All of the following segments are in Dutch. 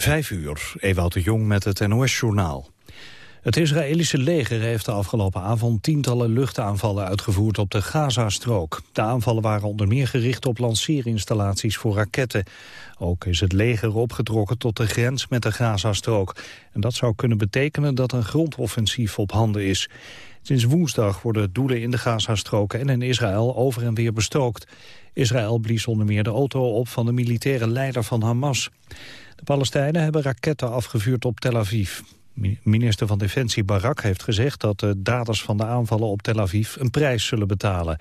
Vijf uur, Ewout de Jong met het NOS-journaal. Het Israëlische leger heeft de afgelopen avond tientallen luchtaanvallen uitgevoerd op de Gazastrook. De aanvallen waren onder meer gericht op lanceerinstallaties voor raketten. Ook is het leger opgetrokken tot de grens met de Gazastrook. En dat zou kunnen betekenen dat een grondoffensief op handen is. Sinds woensdag worden doelen in de Gazastroken en in Israël over en weer bestookt. Israël blies onder meer de auto op van de militaire leider van Hamas. De Palestijnen hebben raketten afgevuurd op Tel Aviv. Minister van Defensie Barak heeft gezegd dat de daders van de aanvallen op Tel Aviv een prijs zullen betalen.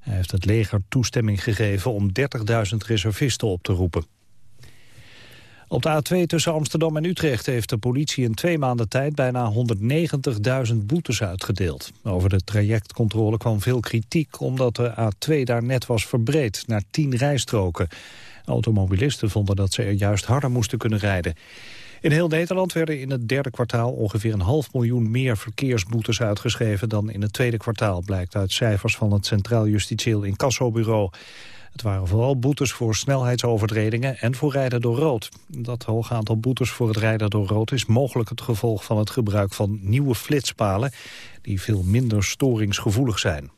Hij heeft het leger toestemming gegeven om 30.000 reservisten op te roepen. Op de A2 tussen Amsterdam en Utrecht heeft de politie in twee maanden tijd bijna 190.000 boetes uitgedeeld. Over de trajectcontrole kwam veel kritiek omdat de A2 daar net was verbreed naar 10 rijstroken. Automobilisten vonden dat ze er juist harder moesten kunnen rijden. In heel Nederland werden in het derde kwartaal ongeveer een half miljoen meer verkeersboetes uitgeschreven dan in het tweede kwartaal, blijkt uit cijfers van het Centraal Justitieel Incassobureau. Het waren vooral boetes voor snelheidsovertredingen en voor rijden door rood. Dat hoge aantal boetes voor het rijden door rood is mogelijk het gevolg van het gebruik van nieuwe flitspalen die veel minder storingsgevoelig zijn.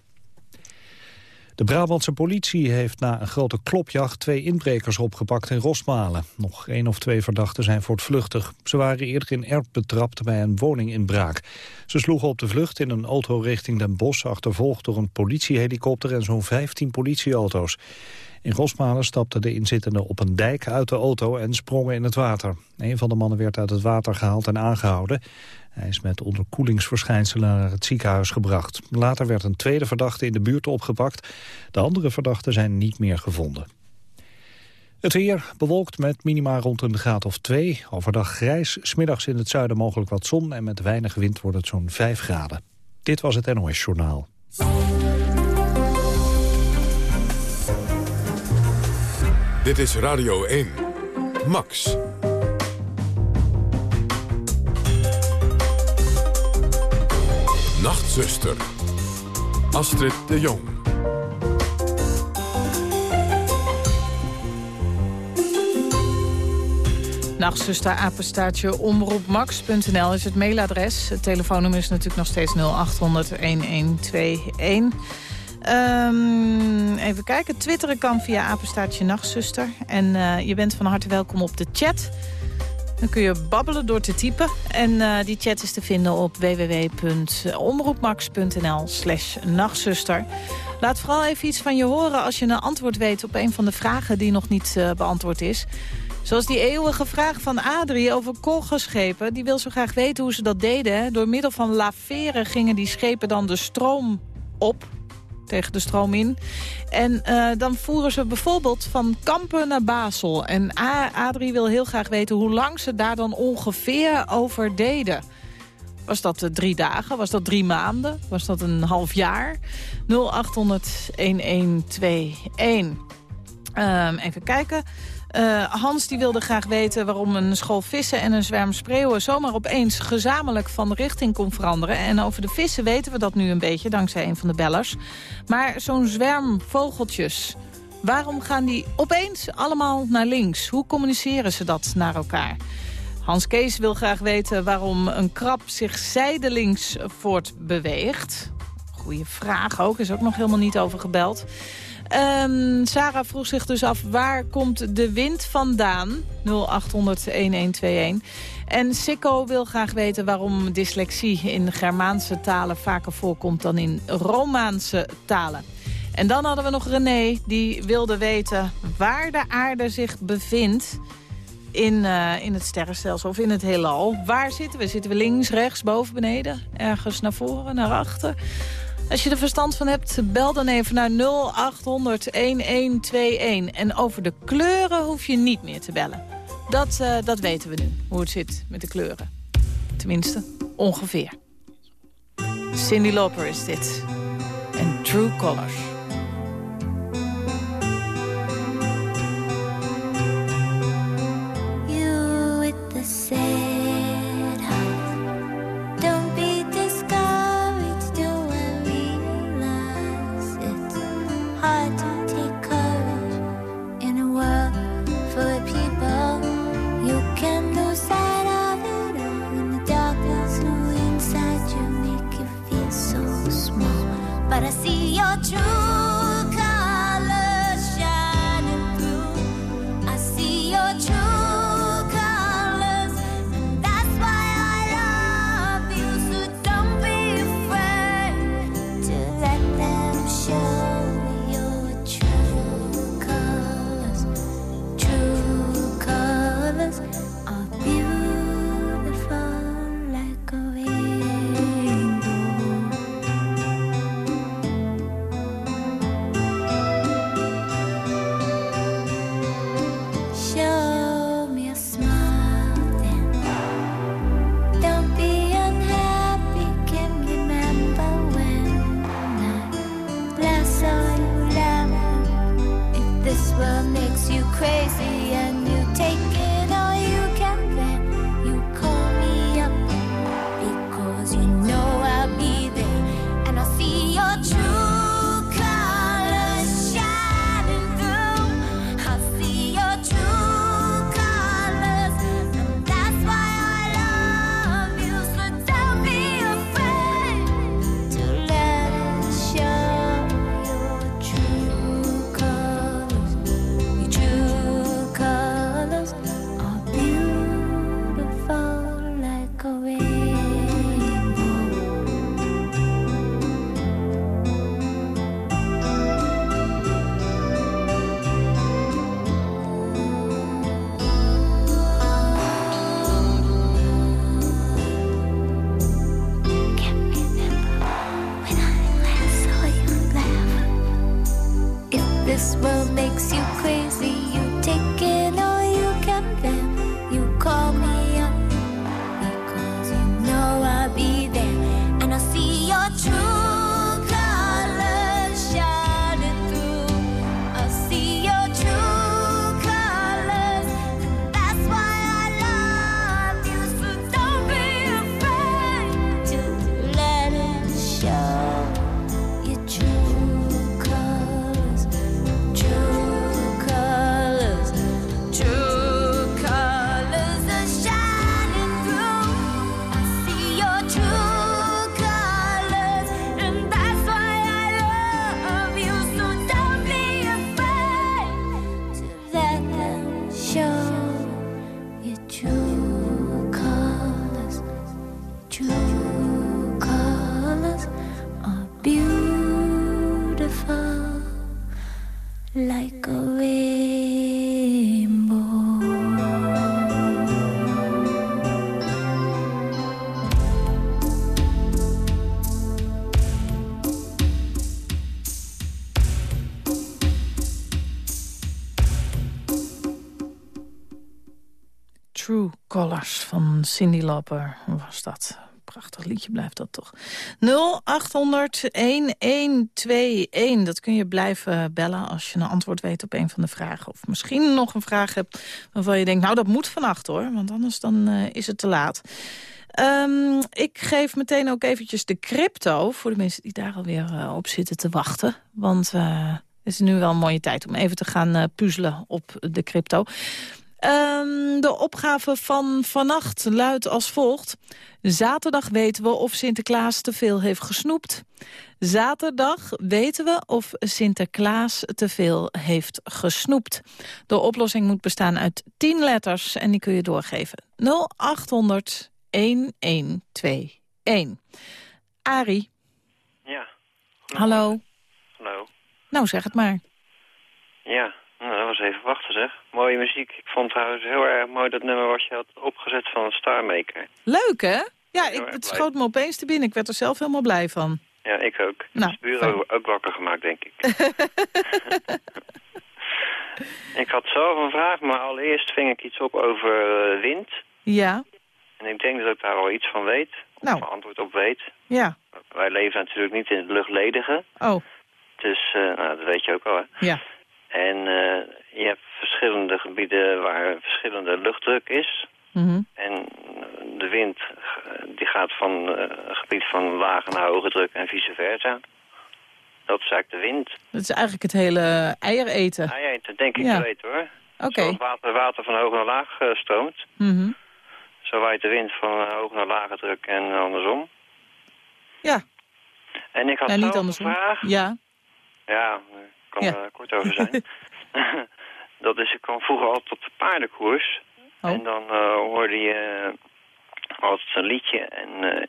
De Brabantse politie heeft na een grote klopjacht twee inbrekers opgepakt in Rosmalen. Nog één of twee verdachten zijn voortvluchtig. Ze waren eerder in Erp betrapt bij een woninginbraak. Ze sloegen op de vlucht in een auto richting Den Bosch... achtervolgd door een politiehelikopter en zo'n 15 politieauto's. In Rosmalen stapten de inzittenden op een dijk uit de auto en sprongen in het water. Een van de mannen werd uit het water gehaald en aangehouden. Hij is met onderkoelingsverschijnselen naar het ziekenhuis gebracht. Later werd een tweede verdachte in de buurt opgepakt. De andere verdachten zijn niet meer gevonden. Het weer bewolkt met minima rond een graad of 2. Overdag grijs, smiddags in het zuiden mogelijk wat zon... en met weinig wind wordt het zo'n 5 graden. Dit was het NOS Journaal. Dit is Radio 1. Max. Nachtzuster. Astrid de Jong. Nachtzuster, apenstaartje, omroepmax.nl is het mailadres. Het telefoonnummer is natuurlijk nog steeds 0800-1121. Um, even kijken, twitteren kan via apenstaartje nachtzuster. En uh, je bent van harte welkom op de chat. Dan kun je babbelen door te typen. En uh, die chat is te vinden op www.omroepmax.nl slash nachtzuster. Laat vooral even iets van je horen als je een antwoord weet op een van de vragen die nog niet uh, beantwoord is. Zoals die eeuwige vraag van Adrie over kolgeschepen. Die wil zo graag weten hoe ze dat deden. Door middel van laveren gingen die schepen dan de stroom op tegen de stroom in. En uh, dan voeren ze bijvoorbeeld van Kampen naar Basel. En Adrie wil heel graag weten hoe lang ze daar dan ongeveer over deden. Was dat uh, drie dagen? Was dat drie maanden? Was dat een half jaar? 0800 1121. Um, even kijken. Uh, Hans die wilde graag weten waarom een school vissen en een zwerm spreeuwen... zomaar opeens gezamenlijk van richting kon veranderen. En over de vissen weten we dat nu een beetje, dankzij een van de bellers. Maar zo'n zwerm vogeltjes, waarom gaan die opeens allemaal naar links? Hoe communiceren ze dat naar elkaar? Hans Kees wil graag weten waarom een krab zich zijdelings voortbeweegt. Goeie vraag ook, is ook nog helemaal niet over gebeld. Um, Sarah vroeg zich dus af, waar komt de wind vandaan? 0800-1121. En Sikko wil graag weten waarom dyslexie in Germaanse talen vaker voorkomt dan in Romaanse talen. En dan hadden we nog René, die wilde weten waar de aarde zich bevindt in, uh, in het sterrenstelsel of in het heelal. Waar zitten we? Zitten we links, rechts, boven, beneden? Ergens naar voren, naar achter? Als je er verstand van hebt, bel dan even naar 0800 1121. En over de kleuren hoef je niet meer te bellen. Dat, uh, dat weten we nu, hoe het zit met de kleuren. Tenminste, ongeveer. Cindy Lauper is dit. En True Colors. Cindy Lauper was dat. Prachtig liedje blijft dat toch. 0800-1121. Dat kun je blijven bellen als je een antwoord weet op een van de vragen. Of misschien nog een vraag hebt waarvan je denkt... nou, dat moet vannacht hoor, want anders dan uh, is het te laat. Um, ik geef meteen ook eventjes de crypto... voor de mensen die daar alweer uh, op zitten te wachten. Want uh, het is nu wel een mooie tijd om even te gaan puzzelen op de crypto. Um, de opgave van vannacht luidt als volgt. Zaterdag weten we of Sinterklaas te veel heeft gesnoept. Zaterdag weten we of Sinterklaas te veel heeft gesnoept. De oplossing moet bestaan uit 10 letters en die kun je doorgeven. 0800 1121. Arie. Ja. Hallo. Hallo. Nou, zeg het maar. Ja, nou, dat was even wachten zeg. Mooie muziek. Ik vond trouwens heel erg mooi dat nummer wat je had opgezet van Star Maker. Leuk, hè? Ja, ik, het schoot me opeens te binnen. Ik werd er zelf helemaal blij van. Ja, ik ook. Nou, het bureau ook, wakker gemaakt, denk ik. ik had zelf een vraag, maar allereerst ving ik iets op over eh, wind. Ja, En ik denk dat ik daar al iets van weet. Of Nou. een antwoord op weet. ja. Wij leven natuurlijk niet in het luchtledige. Oh, Dus, eh, nou, dat weet je ook al, hè. ja. En eh, je hebt verschillende gebieden waar verschillende luchtdruk is. Mhm. En de wind eh, die gaat van eh, een gebied van lage naar hoge druk en vice versa. Dat is eigenlijk de wind. Dat is eigenlijk het hele eier eten. Ja, dat denk ik Ja. weten hoor. Oké. Zoals water, water van hoog naar laag eh, stroomt. Mhm. Zo waait de wind van eh, hoog naar lage druk en andersom. Ja, En ik had en niet andersom. vraag. Ja. Ja, kan Ja. er kort over zijn. dat is, ik kwam vroeger altijd op de paardenkoers. Oh. En dan eh, hoorde je eh, altijd een liedje. En, eh,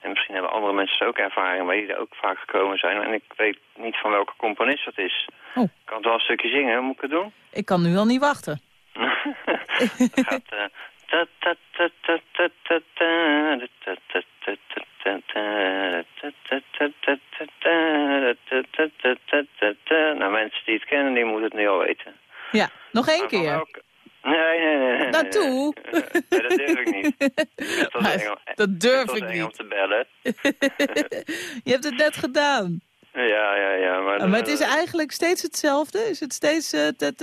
en misschien hebben andere mensen ook ervaring mee die er ook vaak gekomen zijn. En ik weet niet van welke componist dat is. Oh. Ik kan het wel een stukje zingen, moet ik het doen? Ik kan nu al niet wachten. dat gaat... Nou, mensen die het kennen, die moeten het nu al weten. Ja, nog één keer. Nee, nee, nee. Naartoe? Dat durf ik niet. Dat durf ik niet. Je hebt het net gedaan. Ja, ja, ja. Maar, het is eigenlijk steeds hetzelfde? Is het steeds... Ja, dat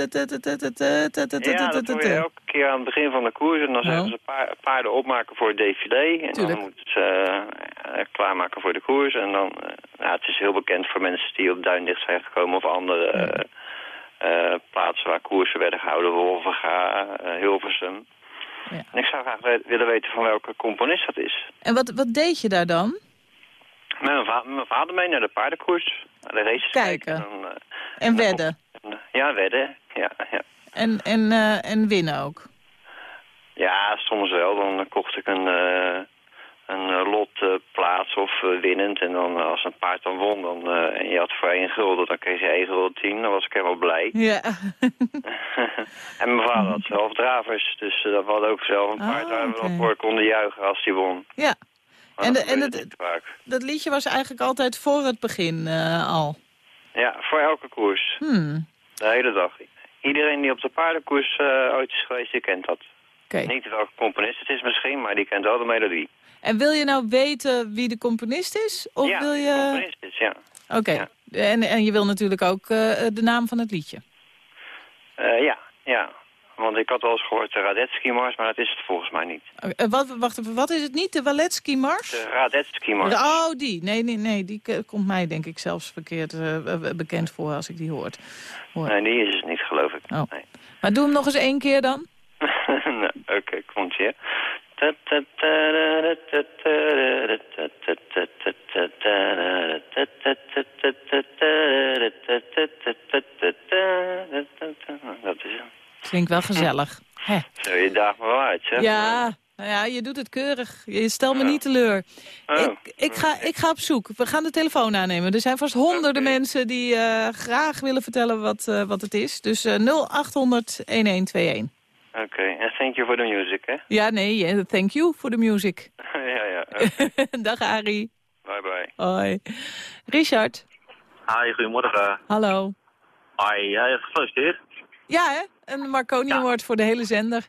doe je elke keer aan het begin van de koers. En dan zeggen ze paarden opmaken voor het DVD. En dan moeten ze klaarmaken voor de koers. En dan... ja, het is heel bekend voor mensen die op Duindicht zijn gekomen of andere... plaatsen waar koersen werden gehouden, Wolvenga, Hilversum. ik zou graag willen weten van welke componist dat is. En wat, wat deed je daar dan? Met mijn, va- met mijn vader mee naar de paardenkoers. Naar de races Kijken. En dan, eh, En wedden? en, eh, ja, wedden. Ja, ja. En, en, eh, en winnen ook? Ja, soms wel. Dan kocht ik een, eh een lot plaats of winnend. En dan als een paard dan won dan, en je had voor één gulden, dan kreeg je één gulden tien. Dan was ik helemaal blij. Ja. en mijn vader had zelf dravers. Dus dat we hadden ook zelf een paard waar we voor konden juichen als die won. ja. En dat de- en het-. Dat liedje was eigenlijk altijd voor het begin eh, al. Ja, voor elke koers. Hmm. De hele dag. Iedereen die op de paardenkoers eh, ooit is geweest, die kent dat. Niet welke componist het is misschien, maar die kent wel de melodie. En wil je nou weten wie de componist is? Of ja, wil de je... componist is, ja. Oké. Ja. En, en je wil natuurlijk ook eh, de naam van het liedje. Ja, ja. Want ik had wel eens gehoord de Radetzky-mars, maar dat is het volgens mij niet. Eh, wat, wacht even, wat is het niet? De Waletsky-mars? De Radetzky-mars. Oh, die. Nee, nee, nee. Die komt mij denk ik zelfs verkeerd eh, eh, bekend voor als ik die hoort. hoor. Nee, die is het niet, geloof ik. Oh. Nee. Maar doe hem nog eens één keer dan. Nou, Oké, komt hier. Dat is hem. Klinkt wel gezellig. Hè. Zo, je me wel uit, zeg. Ja, nou ja, je doet het keurig. Je stelt me Ja. niet teleur. Oh. Ik, ik, ga, ik ga op zoek. We gaan de telefoon aannemen. Er zijn vast honderden mensen die eh, graag willen vertellen wat, eh, wat het is. Dus eh 0800 1121. Oké, en thank you for the music, hè? Ja, nee, eh, thank you for the music. ja, ja. Dag Arie. Bye, bye. Hoi. Richard, Hi, goedemorgen. hallo. Hi, ja, gefeliciteerd. Ja, hè? Een Marconi Ja. Award voor de hele zender.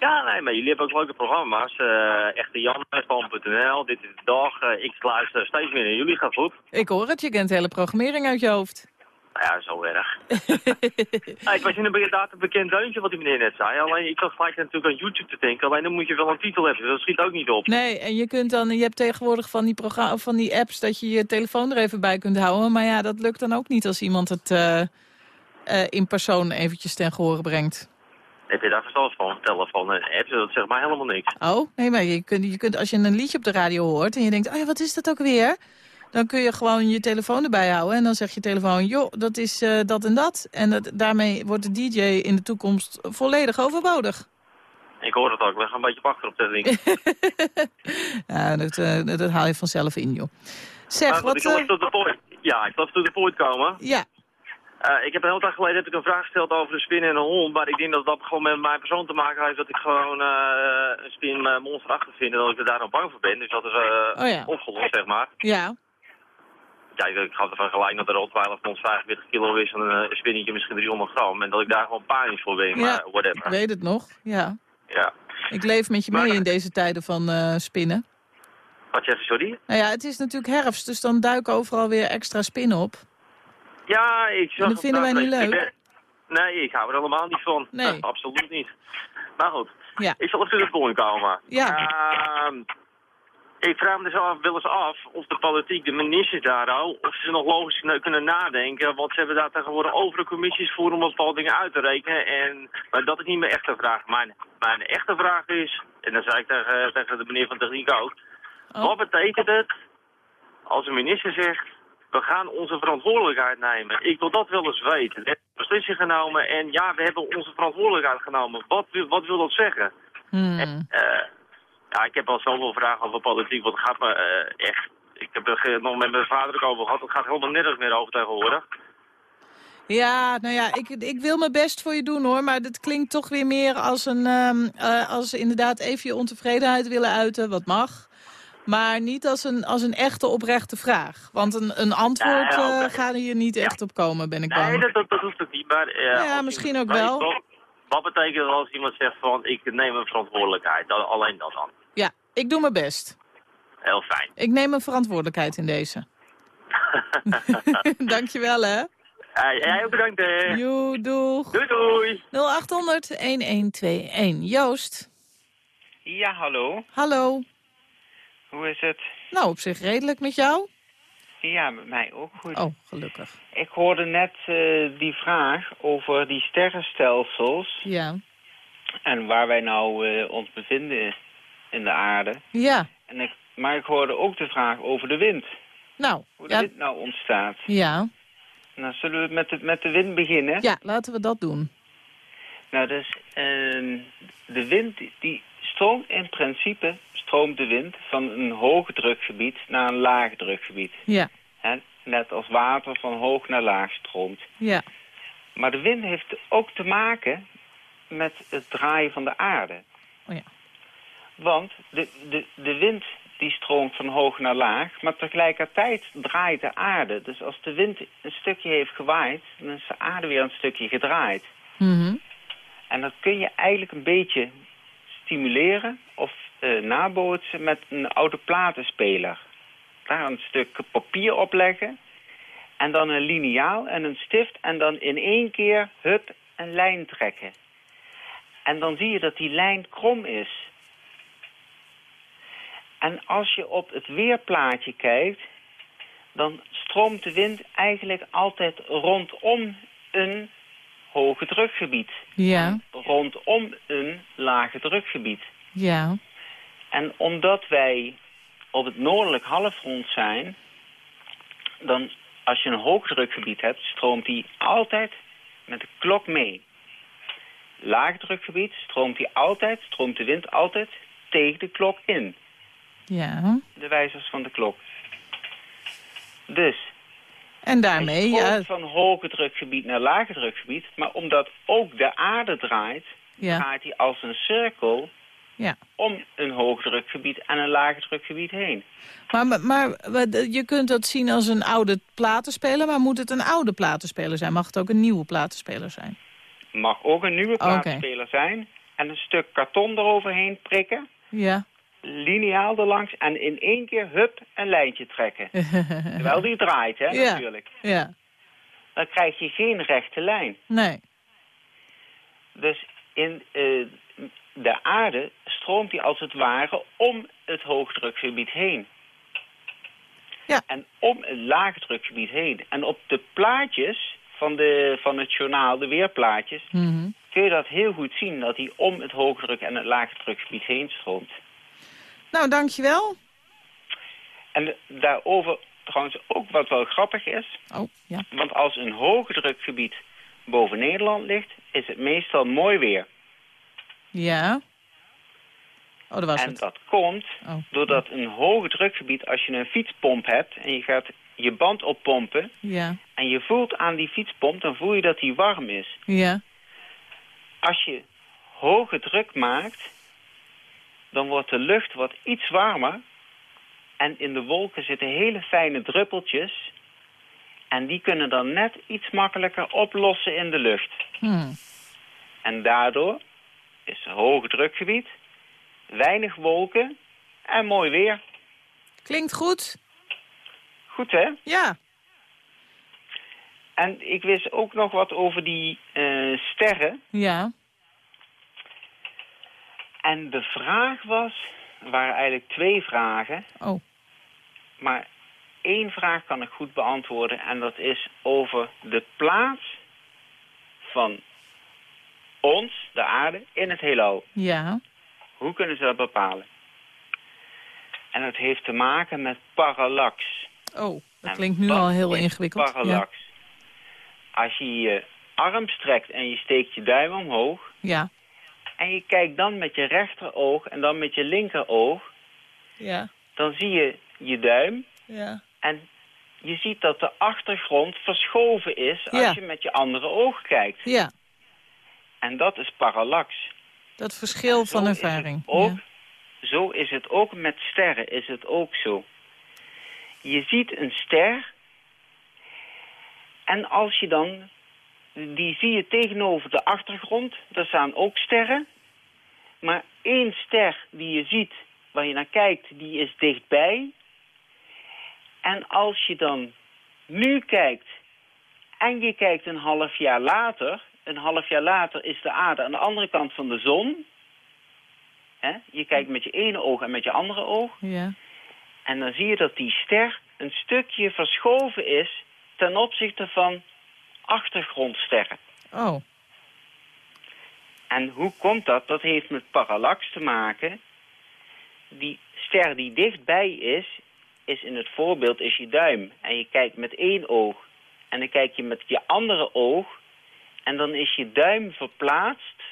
Ja, nee, maar jullie hebben ook leuke programma's. eh Echte Jan, Van.nl, Dit is de Dag. Eh, ik luister steeds meer naar jullie, gaat goed. Ik hoor het, je kent de hele programmering uit je hoofd. Nou ja, zo erg. Ja, ik was inderdaad een bekend deuntje wat die meneer net zei. Alleen ik zat gelijk natuurlijk aan YouTube te denken. Alleen dan moet je wel een titel hebben. Dat schiet ook niet op. Nee, en je kunt dan, je hebt tegenwoordig van die, van die apps dat je je telefoon er even bij kunt houden. Maar ja, dat lukt dan ook niet als iemand het eh, eh, in persoon eventjes ten gehore brengt. Heb je daar verstand van? Telefoon en apps, dat zegt mij helemaal niks. Oh, nee, maar je kunt, je kunt als je een liedje op de radio hoort en je denkt, oh ja, wat is dat ook weer? Dan kun je gewoon je telefoon erbij houden en dan zeg je telefoon, joh, dat is eh, dat en dat. En dat, daarmee wordt de DJ in de toekomst volledig overbodig. Ik hoor het ook. We gaan een beetje pakken op dat ding. ja, dat, eh, dat, dat haal je vanzelf in, joh. Zeg, Maar wat... ik even tot de point. Ja, ik even tot de point komen. ja, Eh, ik heb een hele tijd geleden heb ik een vraag gesteld over de spin en een hond. Maar ik denk dat dat gewoon met mijn persoon te maken heeft dat ik gewoon eh, een spin uh, monsterachtig vind en dat ik er daar nog bang voor ben. Dus dat is eh, Oh ja. opgelost, zeg maar. ja, Ja, ik gaf ervan gelijk dat er al 12 ons 45 kilo is en een eh, spinnetje misschien 300 gram. En dat ik daar gewoon panisch voor ben, maar ja, ik whatever. weet het nog. Ja, Ja. ik leef met je Maar- mee in deze tijden van eh, spinnen. Wat zeg je, sorry? Nou ja, het is natuurlijk herfst, dus dan duiken overal weer extra spinnen op. Ja, ik zag En dat vinden wij het niet leuk. ben- Nee, ik hou er helemaal niet van. Nee. Absoluut niet. Maar goed, Ja. ik zal even de point komen. Ja. Ehm, ik vraag me dus af, wel eens af of de politiek, de ministers daar al, of ze nog logisch kunnen nadenken. Want ze hebben daar tegenwoordig overal commissies voor om bepaalde dingen uit te rekenen. En, maar dat is niet mijn echte vraag. Mijn, mijn echte vraag is, en dat zei ik tegen, tegen de meneer van Techniek ook. Oh. Wat betekent het als een minister zegt, we gaan onze verantwoordelijkheid nemen. Ik wil dat wel eens weten. We hebben een beslissing genomen en ja, we hebben onze verantwoordelijkheid genomen. Wat, wil- wat wil dat zeggen? Hmm. Eh, ja, ik heb al zoveel vragen over politiek, want het gaat me eh, echt... Ik heb er nog met mijn vader ook over gehad, het gaat helemaal nergens meer over tegenwoordig. Ja, nou ja, ik, ik wil mijn best voor je doen hoor, maar dat klinkt toch weer meer als een, ehm, eh, als inderdaad even je ontevredenheid willen uiten, wat mag. Maar niet als een, als een echte oprechte vraag. Want een, een antwoord Ja, oké. eh, gaat hier niet echt op komen, ben ik bang. Nee, dat, dat, dat hoeft ook niet, maar... eh, Ja, misschien ook wel. Wat, wat betekent het als iemand zegt van, ik neem een verantwoordelijkheid? Dan, alleen dat dan. Ja, ik doe mijn best. Heel fijn. Ik neem mijn verantwoordelijkheid in deze. Dankjewel hè. Jij ook bedankt, hè. Joe, doeg. Doei, doei. 0800-1121. Joost, Ja, hallo. hallo. Hoe is het? Nou, op zich redelijk met jou? Ja, met mij ook goed. Oh, gelukkig. Ik hoorde net eh, die vraag over die sterrenstelsels Ja. en waar wij nou eh, ons bevinden in de aarde. Ja, En ik, maar ik hoorde ook de vraag over de wind. nou, Hoe de ja, wind nou ontstaat. ja. Nou, zullen we met de, met de wind beginnen? ja, laten we dat doen. Nou, dus ehm, de wind die stroomt in principe, stroomt de wind van een hoog drukgebied naar een laag drukgebied. Ja? Net als water van hoog naar laag stroomt. ja, Maar de wind heeft ook te maken met het draaien van de aarde. Oh ja. Want de, de, de wind die stroomt van hoog naar laag, maar tegelijkertijd draait de aarde. Dus als de wind een stukje heeft gewaaid, dan is de aarde weer een stukje gedraaid. Mhm. En dat kun je eigenlijk een beetje stimuleren of eh, nabootsen met een oude platenspeler. Daar een stuk papier op leggen en dan een liniaal en een stift en dan in één keer, hup, een lijn trekken. En dan zie je dat die lijn krom is. En als je op het weerplaatje kijkt, dan stroomt de wind eigenlijk altijd rondom een hoge drukgebied. ja, Rondom een lage drukgebied. ja, En omdat wij op het noordelijk halfrond zijn, dan als je een hoogdrukgebied hebt, stroomt die altijd met de klok mee. Laagdrukgebied stroomt die altijd, stroomt de wind altijd tegen de klok in. ja. De wijzers van de klok. Dus, En daarmee, ja, van hoge drukgebied naar lage drukgebied, maar omdat ook de aarde draait, ja, draait hij als een cirkel ja. om een hoogdrukgebied en een laagdrukgebied heen. Maar, maar, je kunt dat zien als een oude platenspeler, maar moet het een oude platenspeler zijn? Mag het ook een nieuwe platenspeler zijn? Mag ook een nieuwe platenspeler zijn, en een stuk karton eroverheen prikken, Ja. Lineaal erlangs en in één keer, hup, een lijntje trekken. Terwijl die draait, hè, Ja. natuurlijk. ja. Dan krijg je geen rechte lijn. Nee. Dus in eh, de aarde stroomt die als het ware om het hoogdrukgebied heen. Ja. En om het laagdrukgebied heen. En op de plaatjes van, de, van het journaal, de weerplaatjes, Mhm. kun je dat heel goed zien. Dat die om het hoogdruk en het laagdrukgebied heen stroomt. Nou, dankjewel. En daarover trouwens ook wat wel grappig is. Oh, ja. Want als een hoogdrukgebied boven Nederland ligt, is het meestal mooi weer. Ja. Oh, dat was en het. dat komt Oh. doordat een hoge drukgebied, als je een fietspomp hebt en je gaat je band oppompen Ja. en je voelt aan die fietspomp, dan voel je dat die warm is. Ja. Als je hoge druk maakt, dan wordt de lucht wat iets warmer en in de wolken zitten hele fijne druppeltjes en die kunnen dan net iets makkelijker oplossen in de lucht. Hm. En daardoor is een hoge drukgebied, weinig wolken en mooi weer. Klinkt goed. Goed hè? Ja. En ik wist ook nog wat over die eh, sterren. Ja. En de vraag was, er waren eigenlijk twee vragen. Oh. Maar één vraag kan ik goed beantwoorden. En dat is over de plaats van ons, de aarde, in het heelal. Ja. Hoe kunnen ze dat bepalen? En dat heeft te maken met parallax. Oh, dat En klinkt nu al heel ingewikkeld. Parallax. Als je je arm strekt en je steekt je duim omhoog... Ja. En je kijkt dan met je rechteroog en dan met je linkeroog... Ja. dan zie je je duim Ja. en je ziet dat de achtergrond verschoven is... als Ja. je met je andere oog kijkt. Ja. En dat is parallax. Dat verschil van ervaring. Ook, Ja. Zo is het ook met sterren, is het ook zo. Je ziet een ster en als je dan, die zie je tegenover de achtergrond, daar staan ook sterren. Maar één ster die je ziet, waar je naar kijkt, die is dichtbij. En als je dan nu kijkt en je kijkt een half jaar later, een half jaar later is de aarde aan de andere kant van de zon. Hè? Je kijkt met je ene oog en met je andere oog. Ja. En dan zie je dat die ster een stukje verschoven is ten opzichte van achtergrondsterren. Oh. En hoe komt dat? Dat heeft met parallax te maken. Die ster die dichtbij is, is in het voorbeeld is je duim. En je kijkt met één oog. En dan kijk je met je andere oog. En dan is je duim verplaatst.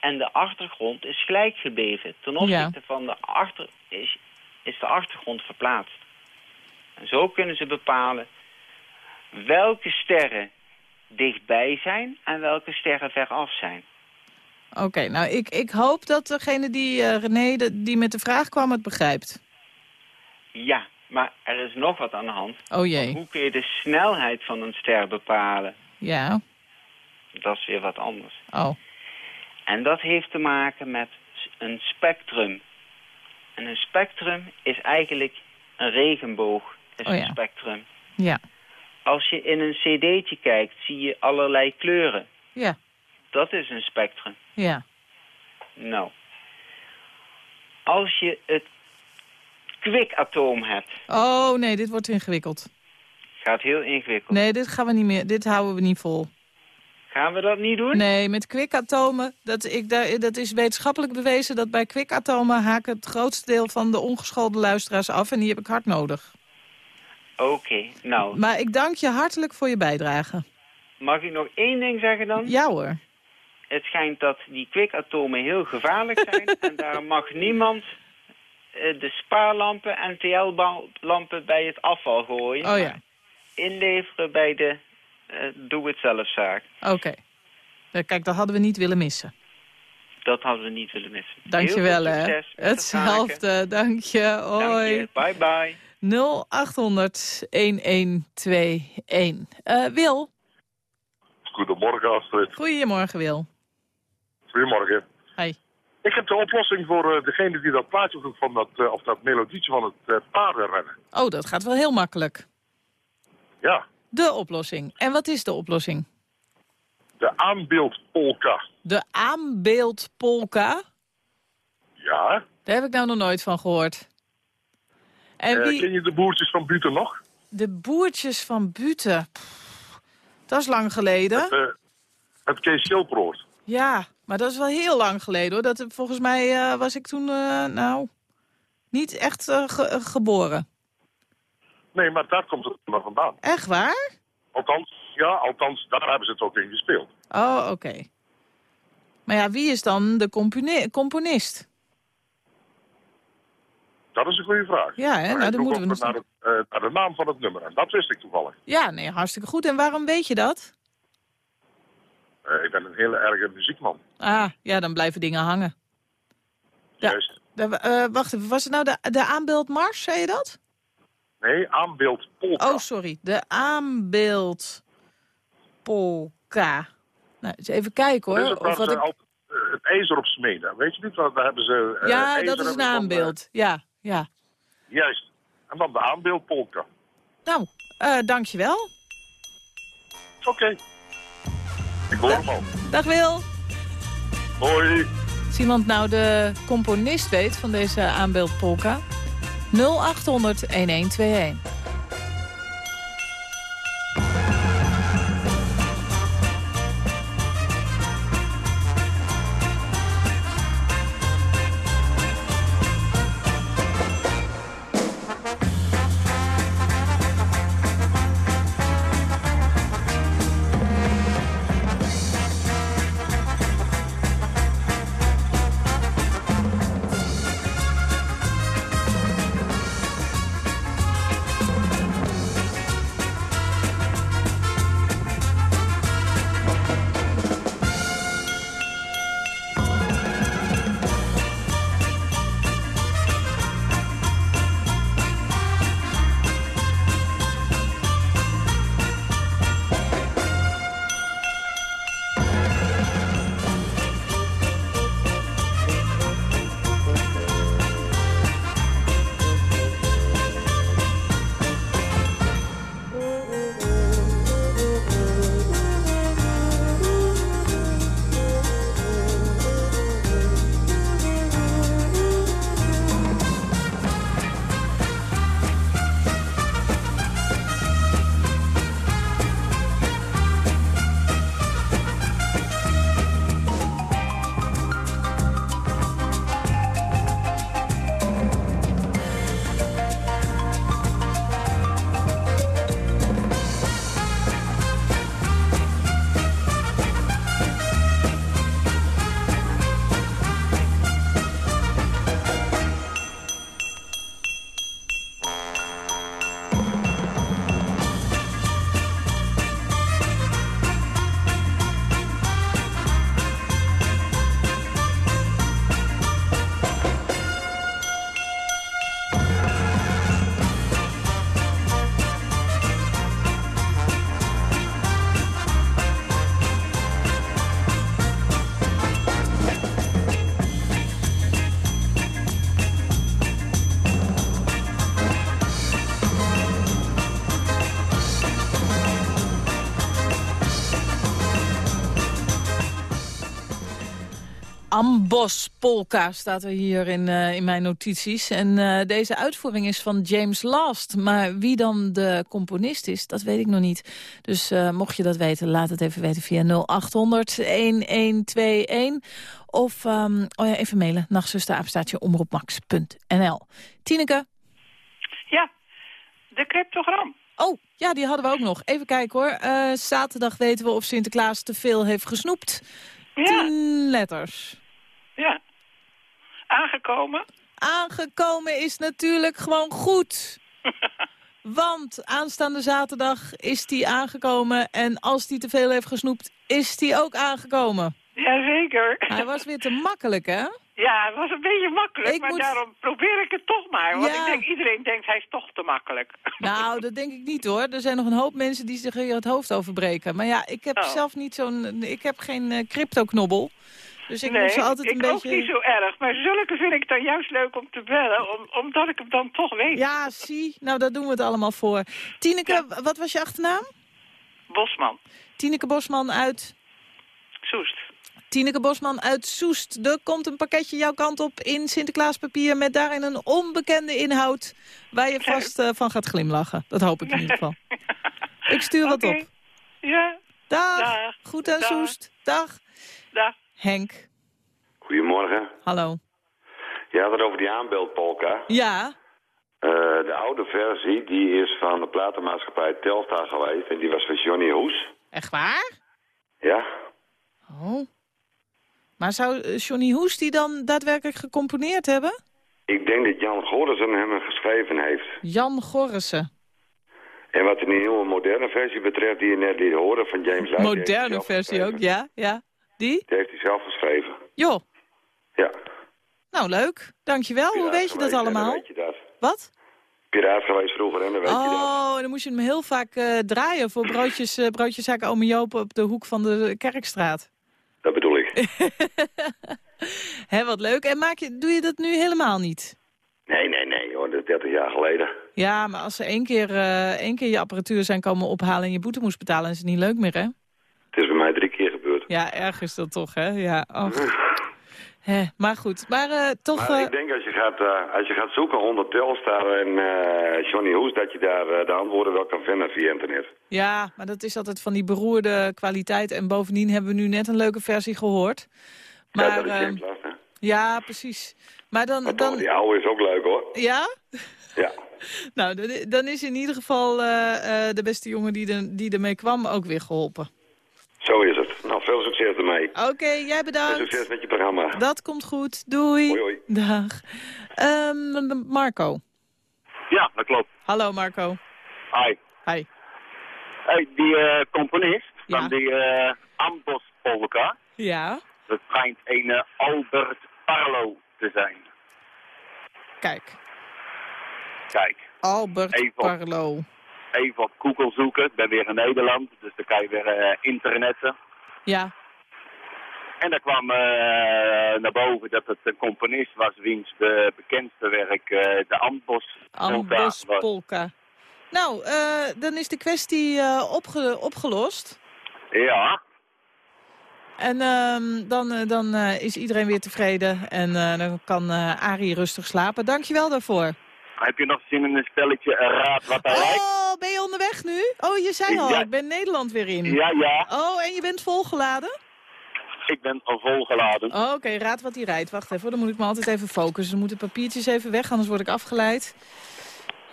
En de achtergrond is gelijk gebleven. Ten opzichte van de achter is, is de achtergrond verplaatst. En zo kunnen ze bepalen welke sterren dichtbij zijn en welke sterren veraf zijn. Oké, nou ik, ik hoop dat degene die, eh, René, de- die met de vraag kwam, het begrijpt. Ja, maar er is nog wat aan de hand. Oh jee. Hoe kun je de snelheid van een ster bepalen? Ja. Dat is weer wat anders. Oh. En dat heeft te maken met een spectrum. En een spectrum is eigenlijk een regenboog. Is Oh ja. een spectrum. Ja. Als je in een cd'tje kijkt, zie je allerlei kleuren. Ja. Dat is een spectrum. Ja. Nou. Als je het kwikatoom hebt, Oh nee, dit wordt ingewikkeld. gaat heel ingewikkeld. Nee, dit gaan we niet meer. Dit houden we niet vol. Gaan we dat niet doen? Nee, met kwikatomen, dat, ik, dat is wetenschappelijk bewezen... dat bij kwikatomen haken het grootste deel van de ongeschoolde luisteraars af... en die heb ik hard nodig. Oké, nou, Maar ik dank je hartelijk voor je bijdrage. mag ik nog één ding zeggen dan? Ja hoor. Het schijnt dat die kwikatomen heel gevaarlijk zijn en daar mag niemand eh, de spaarlampen en TL-lampen bij het afval gooien. Oh ja, Inleveren bij de eh doe-het-zelfzaak. oké. Eh, Kijk, dat hadden we niet willen missen. Dat hadden we niet willen missen. Dank je wel, Heel veel hè. Hetzelfde, dank je. Dank Hoi. je. Bye bye. 0800-1121. Eh, Wil, Goedemorgen Astrid. goedemorgen Wil. Goedemorgen. Hi. Ik heb de oplossing voor eh, degene die dat plaatje doet van dat, eh, of dat melodietje van het eh, paardenrennen. Oh, dat gaat wel heel makkelijk. Ja, De oplossing. En wat is de oplossing? de aanbeeldpolka. De aanbeeldpolka? Ja, Daar heb ik nou nog nooit van gehoord. En Eh, wie... ken je de boertjes van Buten nog? De boertjes van Buten. Pff, dat is lang geleden. Eh, het Kees. Ja, maar dat is wel heel lang geleden hoor. Dat, volgens mij eh, was ik toen, eh, nou, niet echt eh, ge- eh, geboren. Nee, maar daar komt het maar vandaan. Echt waar? Althans, ja, althans, daar hebben ze het ook in gespeeld. Oh, oké. Maar ja, wie is dan de componist? Dat is een goede vraag. Ja, hè? Nou, dan moeten we naar, het, eh, naar de naam van het nummer. En dat wist ik toevallig. Ja, nee, hartstikke goed. En waarom weet je dat? Eh, ik ben een hele erge muziekman. Ah, ja, dan blijven dingen hangen. Ja. Juist. Eh, wacht even, was het nou de, de aanbeeldmars, zei je dat? Nee, aanbeeldpolka. Oh, sorry. De aanbeeldpolka. Nou, eens even kijken hoor. ook Of wat ik... het ijzer op smeden. Weet je niet? wat? Daar hebben ze... Ja, dat is een aanbeeld. Ja, ja. juist. En dan de aanbeeldpolka. Nou, eh dankjewel. Oké. Ik hoor hem al. Dag Wil. Hoi. Als iemand nou de componist weet van deze aanbeeldpolka... 0800 1121. Ambos Polka staat er hier in, eh, in mijn notities. En eh, deze uitvoering is van James Last. Maar wie dan de componist is, dat weet ik nog niet. Dus eh, mocht je dat weten, laat het even weten via 0800-1121. Of ehm, oh ja, even mailen, nachtzusterapenstaatje omroepmax.nl. Tineke? Ja, de cryptogram. Oh, ja, die hadden we ook nog. Even kijken hoor. Zaterdag weten we of Sinterklaas te veel heeft gesnoept. Ja, Tien letters. Ja. Aangekomen. aangekomen is natuurlijk gewoon goed. Want aanstaande zaterdag is die aangekomen. En als die te veel heeft gesnoept, is die ook aangekomen. Jazeker. Hij was weer te makkelijk, hè? Ja, het was een beetje makkelijk, Ik maar moet- daarom probeer ik het toch maar. Want Ja. ik denk, iedereen denkt, hij is toch te makkelijk. Nou, dat denk ik niet hoor. Er zijn nog een hoop mensen die zich hier het hoofd over breken. Maar ja, ik heb Oh. zelf niet zo'n... Ik heb geen eh, crypto-knobbel. Dus ik nee, moet ze altijd ik een ook beetje... niet zo erg. Maar zulke vind ik dan juist leuk om te bellen, om, omdat ik hem dan toch weet. Ja, zie. Nou, daar doen we het allemaal voor. Tineke, wat was je achternaam? Bosman, Tineke Bosman uit... Soest. Tineke Bosman uit Soest. Er komt een pakketje jouw kant op in Sinterklaaspapier... met daarin een onbekende inhoud... waar je vast eh, van gaat glimlachen. Dat hoop ik in ieder geval. Ik stuur wat op. Ja, Dag. Dag. Goed aan Dag. Soest. Dag. dag. Henk. Goedemorgen. Hallo. Je had het over die aanbeeldpolka. Ja. Eh, de oude versie die is van de platenmaatschappij Telstar geweest. En die was van Johnny Hoes. Echt waar? Ja. Oh. Maar zou eh, Johnny Hoes die dan daadwerkelijk gecomponeerd hebben? Ik denk dat Jan Gordesen hem geschreven heeft. Jan Gorrissen. En wat de nieuwe moderne versie betreft die je net liet horen van James hij Moderne versie ook, ja. ja. Die? Die heeft hij zelf geschreven. Joh. Ja. Nou, leuk. Dankjewel. Hoe weet je dat allemaal? weet je dat. Wat? Piraat geweest vroeger en dan weet je dat. Oh, dan moest je hem heel vaak eh, draaien voor broodjes, eh broodjeszaken Ome Joop op de hoek van de Kerkstraat. Dat bedoel ik. Hé, wat leuk. En maak je, doe je dat nu helemaal niet? nee, nee, nee hoor. Dat is 30 jaar geleden. Ja, maar als ze één keer, eh, één keer je apparatuur zijn komen ophalen en je boete moest betalen, is het niet leuk meer, hè? Het is bij mij drie keer gebeurd. Ja, erg is dat toch, hè? Ja. Hè, maar goed, maar eh, toch... Maar eh, ik denk als je gaat, eh, als je gaat zoeken onder Telstar en eh, Johnny Hoes... dat je daar eh, de antwoorden wel kan vinden via internet. Ja, maar dat is altijd van die beroerde kwaliteit. En bovendien hebben we nu net een leuke versie gehoord. ja, Maar, dat is eh, geen last, hè? ja, precies. Maar dan... Maar toch, dan die oude is ook leuk, hoor. ja? Ja. Nou, dan- is in ieder geval eh, eh, de beste jongen die, er, die ermee kwam ook weer geholpen. Zo is het. Nou, veel succes ermee. Oké, jij En bedankt. succes met je programma. Dat komt goed. Doei. Hoi, hoi. Dag. Ehm, Marco. Ja, dat klopt. Hallo Marco. Hi. Hi. Hey, die eh, componist Ja. van die eh Ambos Polka, Ja, dat schijnt een eh, Albert Parlo te zijn. kijk. Kijk, Albert Even op. Parlo. even op Google zoeken. Ik ben weer in Nederland, dus dan kan je weer eh, internetten. Ja, En daar kwam eh, naar boven dat het een componist was wiens de bekendste werk eh, de Ambos Polka Ambos. Polka. Nou, eh, dan is de kwestie eh, opge- opgelost. Ja, En ehm, dan, eh, dan eh, is iedereen weer tevreden. En eh, dan kan eh Arie rustig slapen. Dankjewel daarvoor. Heb je nog zin in een spelletje Raad wat hij lijkt? Oh, ben je onderweg nu? Oh, je zei al, Ja. ik ben Nederland weer in. Ja, ja, Oh, en je bent volgeladen? ik ben volgeladen. Oh, Oké, raad wat hij rijdt. Wacht even, dan moet ik me altijd even focussen. Dan moeten papiertjes even weg, anders word ik afgeleid.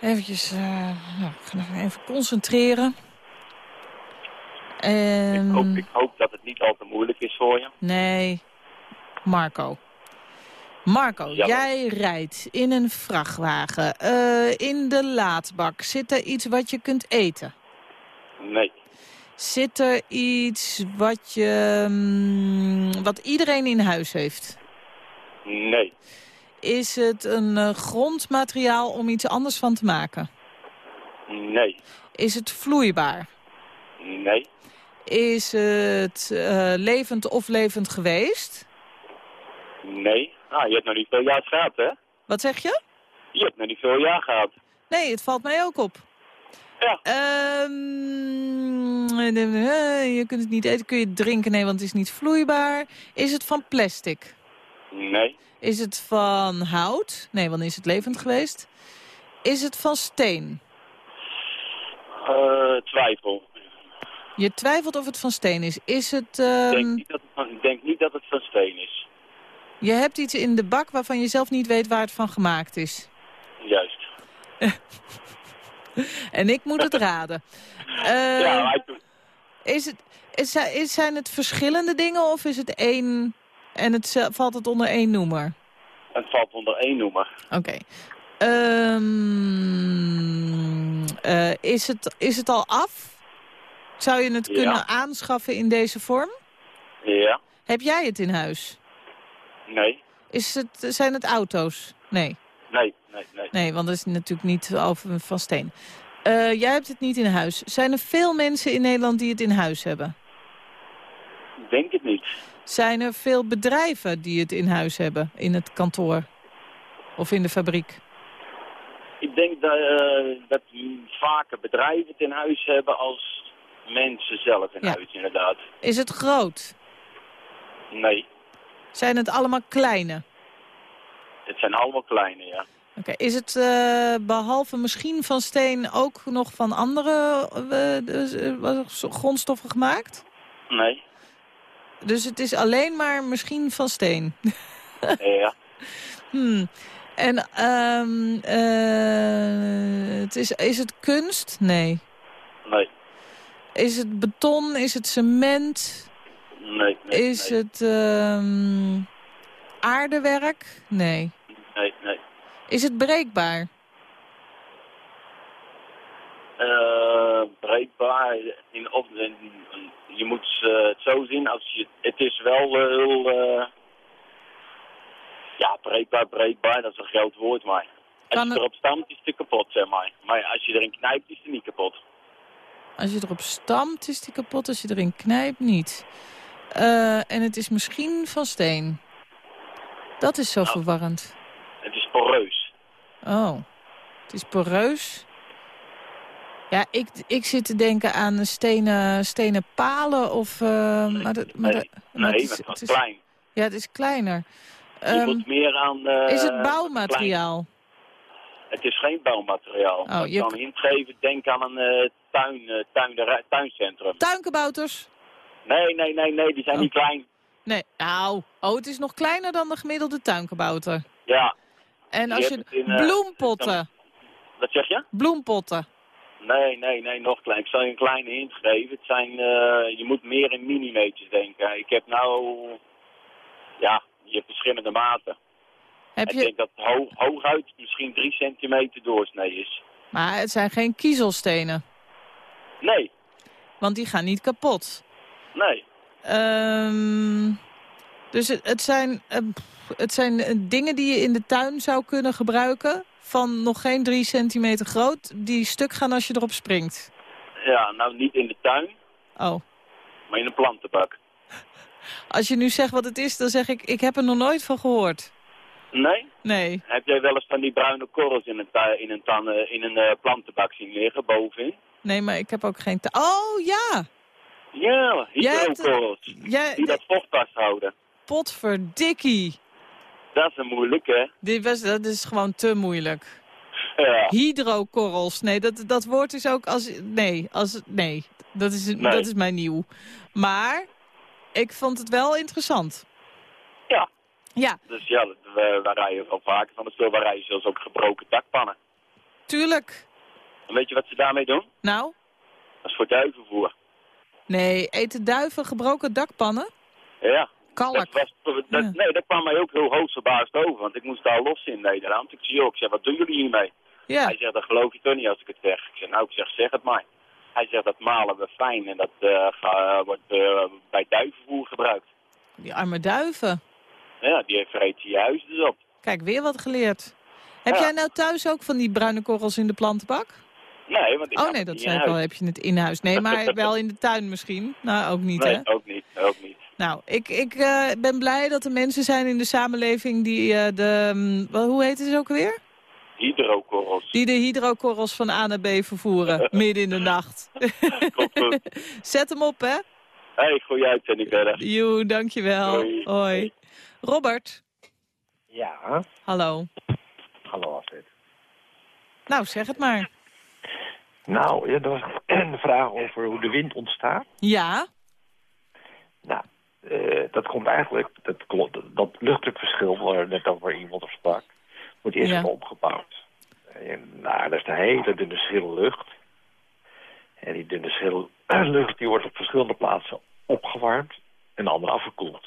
Eventjes, eh, nou, ik ga nog even concentreren. En... Ik, hoop, ik hoop dat het niet al te moeilijk is voor je. Nee, Marco. Marco, Ja. jij rijdt in een vrachtwagen. Eh, in de laadbak zit er iets wat je kunt eten? Nee, Zit er iets wat, je, mm, wat iedereen in huis heeft? nee, Is het een eh, grondmateriaal om iets anders van te maken? nee, Is het vloeibaar? nee, Is het eh, levend of levend geweest? nee. Ah, je hebt nog niet veel jaar gehad, hè? Wat zeg je? Je hebt nog niet veel jaar gehad. Nee, het valt mij ook op. Ja. Ehm, eh, je kunt het niet eten, kun je het drinken? Nee, want het is niet vloeibaar. Is het van plastic? Nee, Is het van hout? Nee, want dan is het levend geweest. Is het van steen? Eh, twijfel. Je twijfelt of het van steen is. Is het... Ik denk, ehm, niet dat het van, ik denk niet dat het van steen is. Je hebt iets in de bak waarvan je zelf niet weet waar het van gemaakt is. Juist. En ik moet het raden. Eh, ja, hij, is het, is, is, zijn het verschillende dingen of is het één... En het valt het onder één noemer? het valt onder één noemer. Oké. Ehm, eh, is, het, is het al af? Zou je het Ja. kunnen aanschaffen in deze vorm? Ja, Heb jij het in huis? Nee, Is het, zijn het auto's? Nee. nee, nee, nee. Nee, want dat is natuurlijk niet over van steen. Eh, jij hebt het niet in huis. Zijn er veel mensen in Nederland die het in huis hebben? denk het niet. Zijn er veel bedrijven die het in huis hebben, in het kantoor? Of in de fabriek? Ik denk dat, eh, dat vaker bedrijven het in huis hebben als mensen zelf in Ja. huis, inderdaad. Is het groot? Nee, Zijn het allemaal kleine? het zijn allemaal kleine, ja. Oké, Is het eh, behalve misschien van steen ook nog van andere eh, dus, eh, grondstoffen gemaakt? Nee, Dus het is alleen maar misschien van steen. ja. Hmm. En eh, het is, is het kunst? Nee. Nee, Is het beton? Is het cement? Nee, nee. is nee, het ehm, aardewerk? Nee. Nee, nee. Is het breekbaar? Eh, breekbaar. In, op, in, je moet het zo zien, als je, het is wel eh, heel... eh, ja, breekbaar, breekbaar, dat is een groot woord, maar... Als Kan je erop stamt, is het kapot, zeg maar. Maar als je erin knijpt, is het niet kapot. Als je erop stampt is die kapot, als je erin knijpt niet. Eh, en het is misschien van steen. Dat is zo verwarrend. Het is poreus. Oh, het is poreus. Ja, ik, ik zit te denken aan stenen, stenen palen of... eh, maar dat, maar Nee, dat- maar nee, het is- het klein. Ja, het is kleiner. Je Ehm, moet meer aan... eh, is het bouwmateriaal? Het is geen bouwmateriaal. Oh, je- kan hint geven, denk aan een eh, tuin, tuinderij- tuincentrum. Tuinkabouters? Nee, nee, nee, nee, die zijn Oh. niet klein. Nee, nou, oh, het is nog kleiner dan de gemiddelde tuinkabouter. Ja, En als je... in, eh, bloempotten. wat zeg je? Bloempotten. Nee, nee, nee, nog klein. Ik zal je een kleine hint geven. Het zijn, eh, je moet meer in millimeters denken. Ik heb nou, ja, je hebt verschillende maten. Heb Ik je... denk dat ho hooguit misschien drie centimeter doorsnee is. Maar het zijn geen kiezelstenen. Nee, Want die gaan niet kapot. Nee. Ehm, dus het, het zijn, eh, het zijn eh, dingen die je in de tuin zou kunnen gebruiken... van nog geen drie centimeter groot... die stuk gaan als je erop springt. Ja, nou niet in de tuin, Oh. maar in een plantenbak. Als je nu zegt wat het is, dan zeg ik... ik heb er nog nooit van gehoord. Nee? Nee. Heb jij wel eens van die bruine korrels in een, in een, tan- in een eh, plantenbak zien liggen, bovenin? Nee, maar ik heb ook geen... Oh, ja! Ja, hydrokorrels. Jij, Die dat vocht vasthouden. Potverdikkie. Dat is een moeilijk, hè? Dit was, dat is gewoon te moeilijk. Ja. Hydrokorrels. Nee, dat, dat woord is ook als... Nee, als, nee. Dat, is, Nee. dat is mij nieuw. Maar ik vond het wel interessant. Ja. Ja, Dus ja, we, rijden wel vaker van de stil. Wij rijden zelfs ook gebroken dakpannen. tuurlijk. En weet je wat ze daarmee doen? Nou? Dat is voor duivenvoer. Nee, eten duiven gebroken dakpannen? Ja. Kalk. Dat was, dat, Ja. Nee, dat kwam mij ook heel hoog verbaasd over. Want ik moest daar los in Nederland. Ik zie joh, ik zeg, wat doen jullie hiermee? Ja. Hij zegt, dat geloof je toch niet als ik het zeg. Ik zeg, nou, ik zeg, zeg het maar. Hij zegt, dat malen we fijn en dat eh, ga- wordt eh, bij duivenvoer gebruikt. Die arme duiven. Ja, die vreet je huis dus op. Kijk, weer wat geleerd. Heb Ja. jij nou thuis ook van die bruine korrels in de plantenbak? Nee, want ik Oh nee, dat zei in ik al. Heb je het in huis? Nee, maar wel in de tuin misschien. Nou, ook niet, Nee, hè? ook niet, ook niet. Nou, ik, ik eh, ben blij dat er mensen zijn in de samenleving die eh, de... mm, wel, hoe heet het ook weer? Hydrokorrels. Die de hydrokorrels van A naar B vervoeren, midden in de nacht. Zet hem op, hè? hey, goeie uitzending verder. Joe, dankjewel. Hoi. Hoi. Robert, Ja, hallo. hallo Astrid. Nou, zeg het maar. Nou, ja, dat was een vraag over hoe de wind ontstaat. Ja? Nou, eh, dat komt eigenlijk, dat, klopt, dat luchtdrukverschil waar net over iemand op sprak, wordt eerst Ja. opgebouwd. En, nou, dat is een hele dunne schil lucht. En die dunne schil lucht die wordt op verschillende plaatsen opgewarmd en de andere afgekoeld.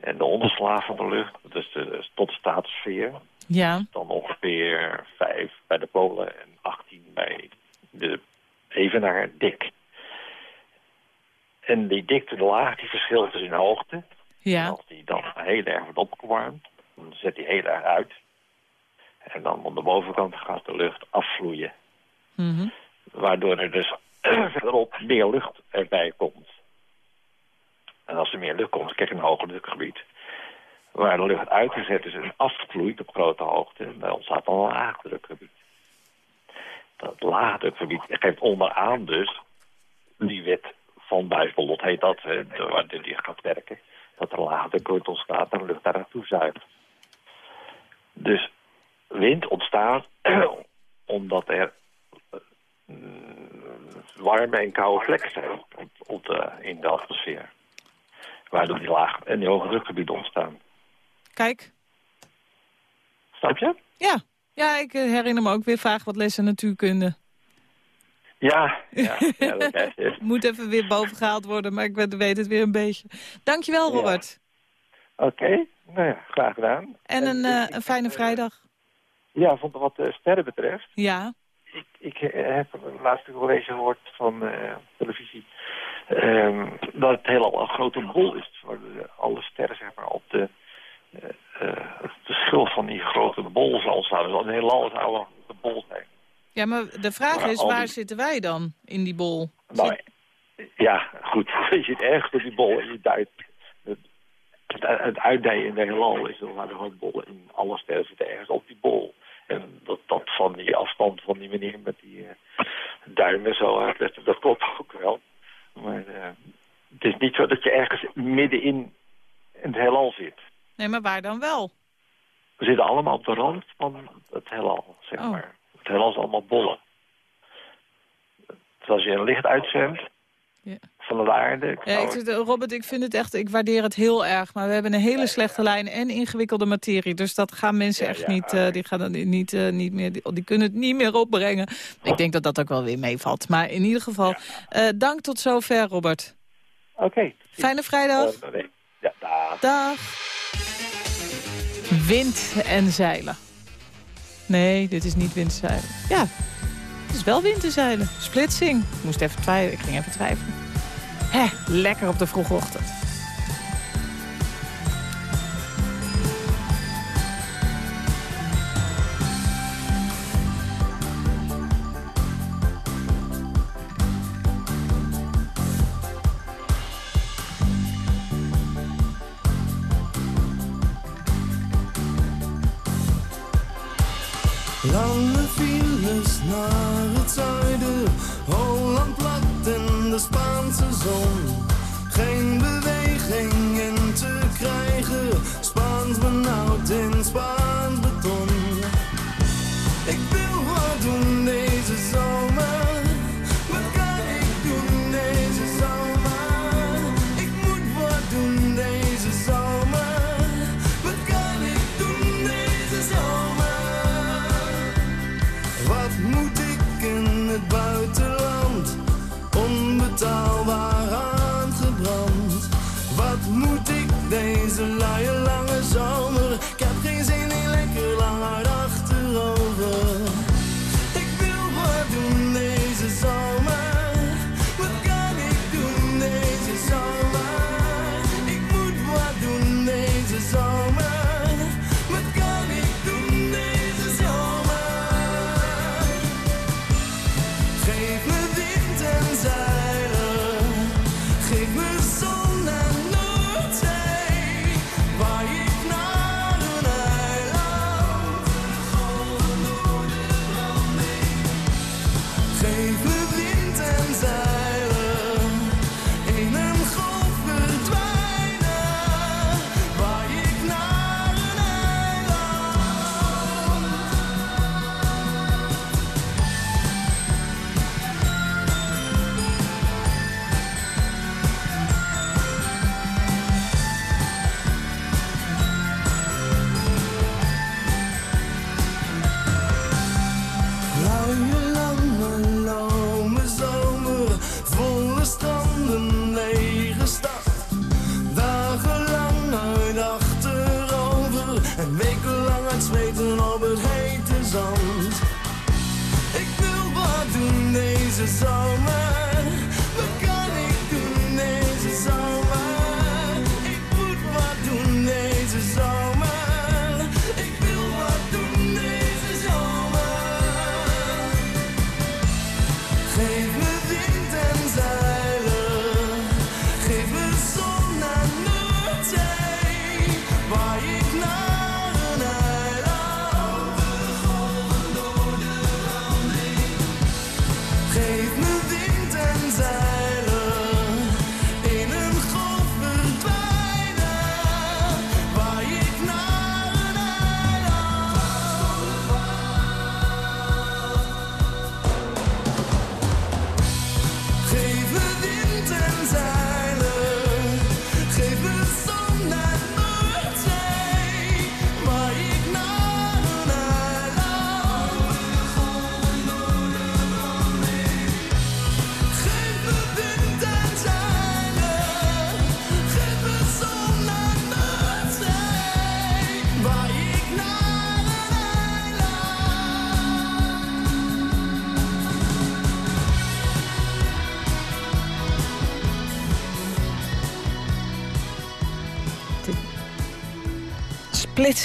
En de onderslaaf van de lucht, dat is de, tot de stratosfeer, Ja. dan ongeveer 5 bij de polen en 18 bij de evenaar dik. En die dikte de laag die verschilt dus in hoogte. Ja. als die dan heel erg wordt opgewarmd, dan zet die heel erg uit. En dan aan de bovenkant gaat de lucht afvloeien. Mhm. Waardoor er dus verderop meer lucht erbij komt. En als er meer lucht komt, krijg je een hoger drukgebied. Waar de lucht uitgezet is en afvloeit op grote hoogte, dan ontstaat dan een laag drukgebied. Dat laag drukgebied geeft onderaan dus die wet van Buisbellot heet dat, hè, de- waar die gaat werken. Dat er een laag drukgebied ontstaat en de lucht daar naartoe zuigt. Dus wind ontstaat omdat er eh, warme en koude vlekken zijn op de, in de atmosfeer. Waardoor die laag en die hoge drukgebieden ontstaan. Kijk, Snap je? ja. Ja, ik eh, herinner me ook weer vaag wat lessen natuurkunde. Ja, ja, ja dat krijg je. Moet even weer bovengehaald worden, maar ik weet- het weer een beetje. Dankjewel, Ja. Robert. Oké, nou ja, graag gedaan. En een, eh, een fijne vrijdag. Ja, vond wat de sterren betreft. Ja. Ik eh, heb laatst wel eens gehoord van eh, televisie... ehm, dat het helemaal een grote bol is. De- alle sterren zeg maar, op de, eh, eh, de schil van die grote bol zal staan. Dus het heelal zou een grote bol zijn. Ja, maar de vraag Maar is, waar die- zitten wij dan in die bol? Nou, ja, goed. Je zit ergens op die bol en je duidt. Het, het, het uitdijen in de heelal is de gewoon bollen in alle sterren zitten ergens op die bol. En dat, dat van die afstand van die meneer met die eh, duimen zo uitleggen, dat klopt ook wel. Maar eh, het is niet zo dat je ergens middenin in het heelal zit. Nee, maar waar dan wel? We zitten allemaal op de rand van het heelal, zeg Oh. maar. Het heelal is allemaal bollen. Dus als je een licht uitzendt Ja. van de aarde... Ja, zou ik, zit- Robert, ik vind het echt, ik waardeer het heel erg. Maar we hebben een hele slechte lijn en ingewikkelde materie. Dus dat gaan mensen echt niet, eh, die gaan het niet, eh, niet meer, die, die kunnen het niet meer opbrengen. Ik denk dat dat ook wel weer meevalt. Maar in ieder geval, eh, dank tot zover, Robert. Oké. Fijne vrijdag. Eh. Ja, dag. Dag. Wind en zeilen. Nee, dit is niet windzeilen. Ja, het is wel wind en zeilen. Splitsing. Ik moest even twijfelen. Ik ging even twijfelen. Hè, lekker op de vroege ochtend. Naar het zuiden, Holland plat in de Spaanse zon.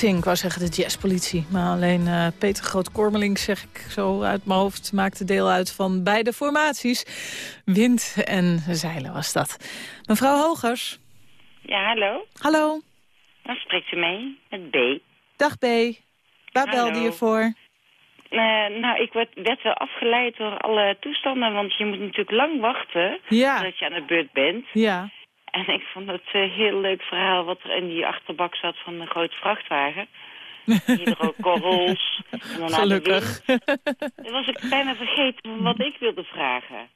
Ik wou zeggen de jazzpolitie. Maar alleen eh, Peter Groot-Kormeling, zeg ik zo uit mijn hoofd... maakte deel uit van beide formaties. Wind en zeilen was dat. Mevrouw Hogers. Ja, hallo. Hallo. Dan spreekt u mee met B. Dag B. Waar Hallo. belde je voor? Eh, nou, ik werd, werd wel afgeleid door alle toestanden, want je moet natuurlijk lang wachten Ja. voordat je aan de beurt bent. Ja. En ik vond het een heel leuk verhaal wat er in die achterbak zat van een grote vrachtwagen. Hydrokorrels. en daarna de Gelukkig. Dan was ik bijna vergeten wat ik wilde vragen.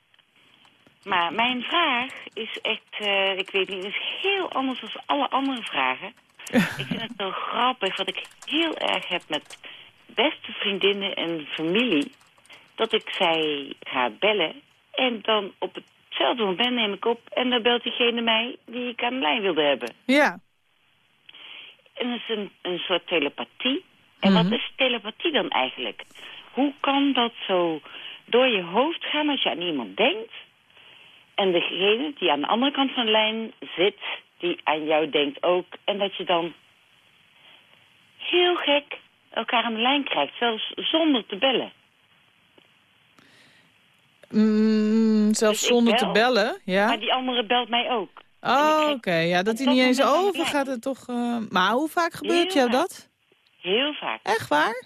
Maar mijn vraag is echt, eh, ik weet niet, is heel anders dan alle andere vragen. ik vind het zo grappig, wat ik heel erg heb met beste vriendinnen en familie. Dat ik zij ga bellen en dan op hetzelfde moment neem ik op... en dan belt diegene mij die ik aan de lijn wilde hebben. Ja. En dat is een, een soort telepathie. En wat is telepathie dan eigenlijk? Hoe kan dat zo door je hoofd gaan als je aan iemand denkt... en degene die aan de andere kant van de lijn zit, die aan jou denkt ook... en dat je dan heel gek elkaar aan de lijn krijgt, zelfs zonder te bellen. Mm, zelfs Dus zonder te bel, bellen, ja. Maar die andere belt mij ook. Oh, oké. Ja, dat hij niet eens over gaat het toch... eh, Maar hoe vaak gebeurt jou dat? Heel vaak. Echt waar?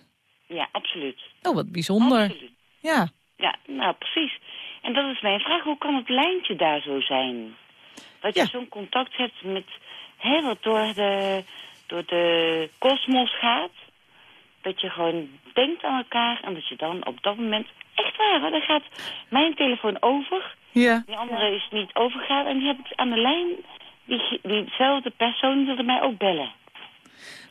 Ja, absoluut. Oh, wat bijzonder. Ja. Ja, nou precies. En dat is mijn vraag, hoe kan het lijntje daar zo zijn? Dat je zo'n contact hebt met, hè, wat door de, door de kosmos gaat. Dat je gewoon denkt aan elkaar en dat je dan op dat moment... Echt waar, hoor, dan gaat mijn telefoon over. Ja. Die andere is niet overgegaan en die heb ik aan de lijn. Die, diezelfde persoon wilde mij ook bellen.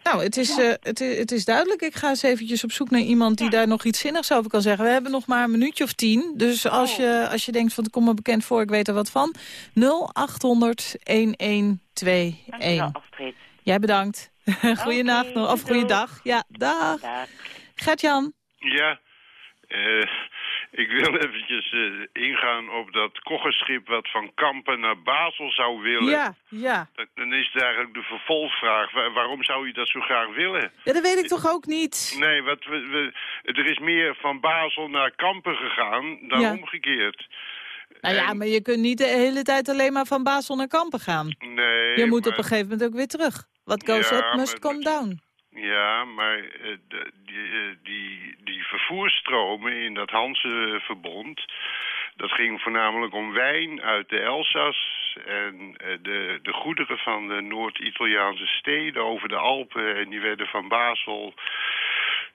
Nou, het is, eh, het, het is duidelijk. Ik ga eens eventjes op zoek naar iemand die daar nog iets zinnigs over kan zeggen. We hebben nog maar een minuutje of tien. Dus als, je, als je denkt van, het komt me bekend voor, ik weet er wat van. 0800 1121. Astrid. Jij bedankt. Goeienacht nog, of goeiedag. Ja, dag. Gert-Jan. Ja, eh, ik wil eventjes eh, ingaan op dat koggenschip wat van Kampen naar Basel zou willen. Ja, ja. Dan- is het eigenlijk de vervolgvraag. Wa- waarom zou je dat zo graag willen? Ja, dat weet ik toch ook niet. Nee, wat we, we- er is meer van Basel naar Kampen gegaan dan Ja. omgekeerd. Nou ja, maar je kunt niet de hele tijd alleen maar van Basel naar Kampen gaan. Nee, je moet maar- op een gegeven moment ook weer terug. What goes Ja, up must come down. Ja, maar eh, de- die, eh, die, die vervoerstromen in dat Hanse-verbond... dat ging voornamelijk om wijn uit de Elzas... en eh, de, de goederen van de Noord-Italiaanse steden over de Alpen... en die werden van Basel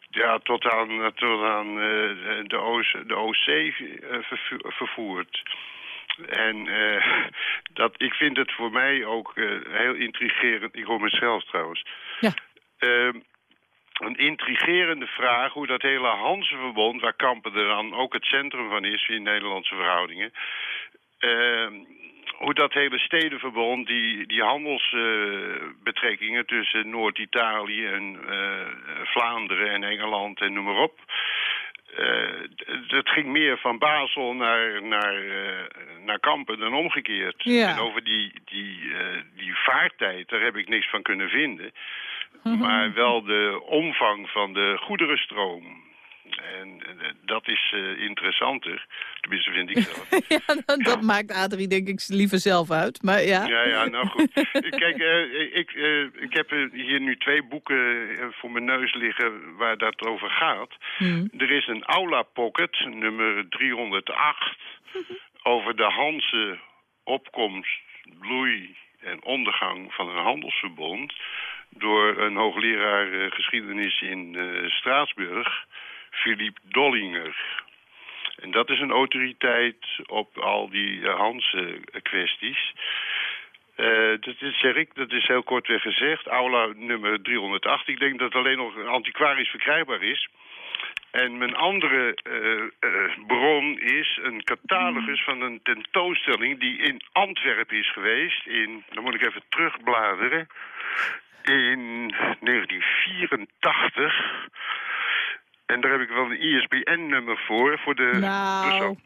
ja, tot aan, tot aan eh, de, de Oostzee eh, vervoerd. En eh, dat, ik vind het voor mij ook eh, heel intrigerend. Ik hoor mezelf trouwens. Ja. Ehm, een intrigerende vraag hoe dat hele Hansenverbond, waar Kampen er dan ook het centrum van is in Nederlandse verhoudingen, ehm, hoe dat hele stedenverbond, die, die handelsbetrekkingen tussen Noord-Italië en eh, Vlaanderen en Engeland en noem maar op, d- dat ging meer van Basel naar, naar, eh, naar Kampen dan omgekeerd. Ja. En over die, die, die vaartijd, daar heb ik niks van kunnen vinden. Mhm. Maar wel de omvang van de goederenstroom. En eh, dat is eh, interessanter. Tenminste, vind ik zelf. ja, dat, dat maakt Adrie denk ik liever zelf uit. Maar ja. Ja, ja, nou goed. Kijk, eh, ik, eh, ik heb eh, hier nu twee boeken eh, voor mijn neus liggen waar dat over gaat. Hmm. Er is een Aula Pocket, nummer 308, over de Hanse opkomst, bloei en ondergang van een handelsverbond door een hoogleraar eh, geschiedenis in eh, Straatsburg, Philippe Dollinger. En dat is een autoriteit op al die eh, Hanse kwesties. Dat is, zeg ik, dat is heel kortweg gezegd. Aula nummer 308. Ik denk dat alleen nog antiquarisch verkrijgbaar is. En mijn andere bron is een catalogus van een tentoonstelling die in Antwerpen is geweest. In, dan moet ik even terugbladeren. In 1984. En daar heb ik wel een ISBN-nummer voor, voor de Nou. persoon.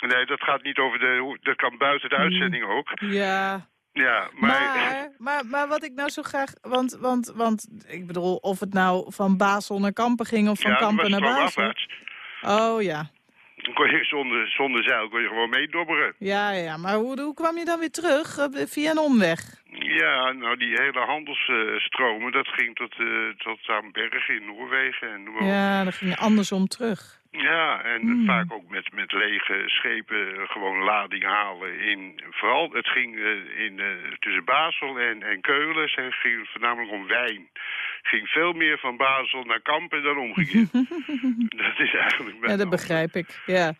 Nee, dat gaat niet over de... Dat kan buiten de uitzending ook. Ja. Ja, maar... Maar, maar, maar wat ik nou zo graag... Want, want, want ik bedoel, of het nou van Basel naar Kampen ging of van ja, Kampen naar Basel. afwaarts. Oh ja. Dan kon je zonder, zonder zeil kon je gewoon meedobberen. Ja, ja, maar hoe, hoe kwam je dan weer terug? Eh, Via een omweg? Ja, nou die hele handelsstromen, dat ging tot, eh, tot aan Bergen in Noorwegen en noem maar op. Ja, dan ging je andersom terug. Ja, en Hmm. vaak ook met, met lege schepen gewoon lading halen in... Vooral, het ging eh, in, eh, tussen Basel en, en Keulen, het ging voornamelijk om wijn. ging veel meer van Basel naar Kampen dan omgekeerd. dat is eigenlijk... Ja, dat begrijp ik. Ja.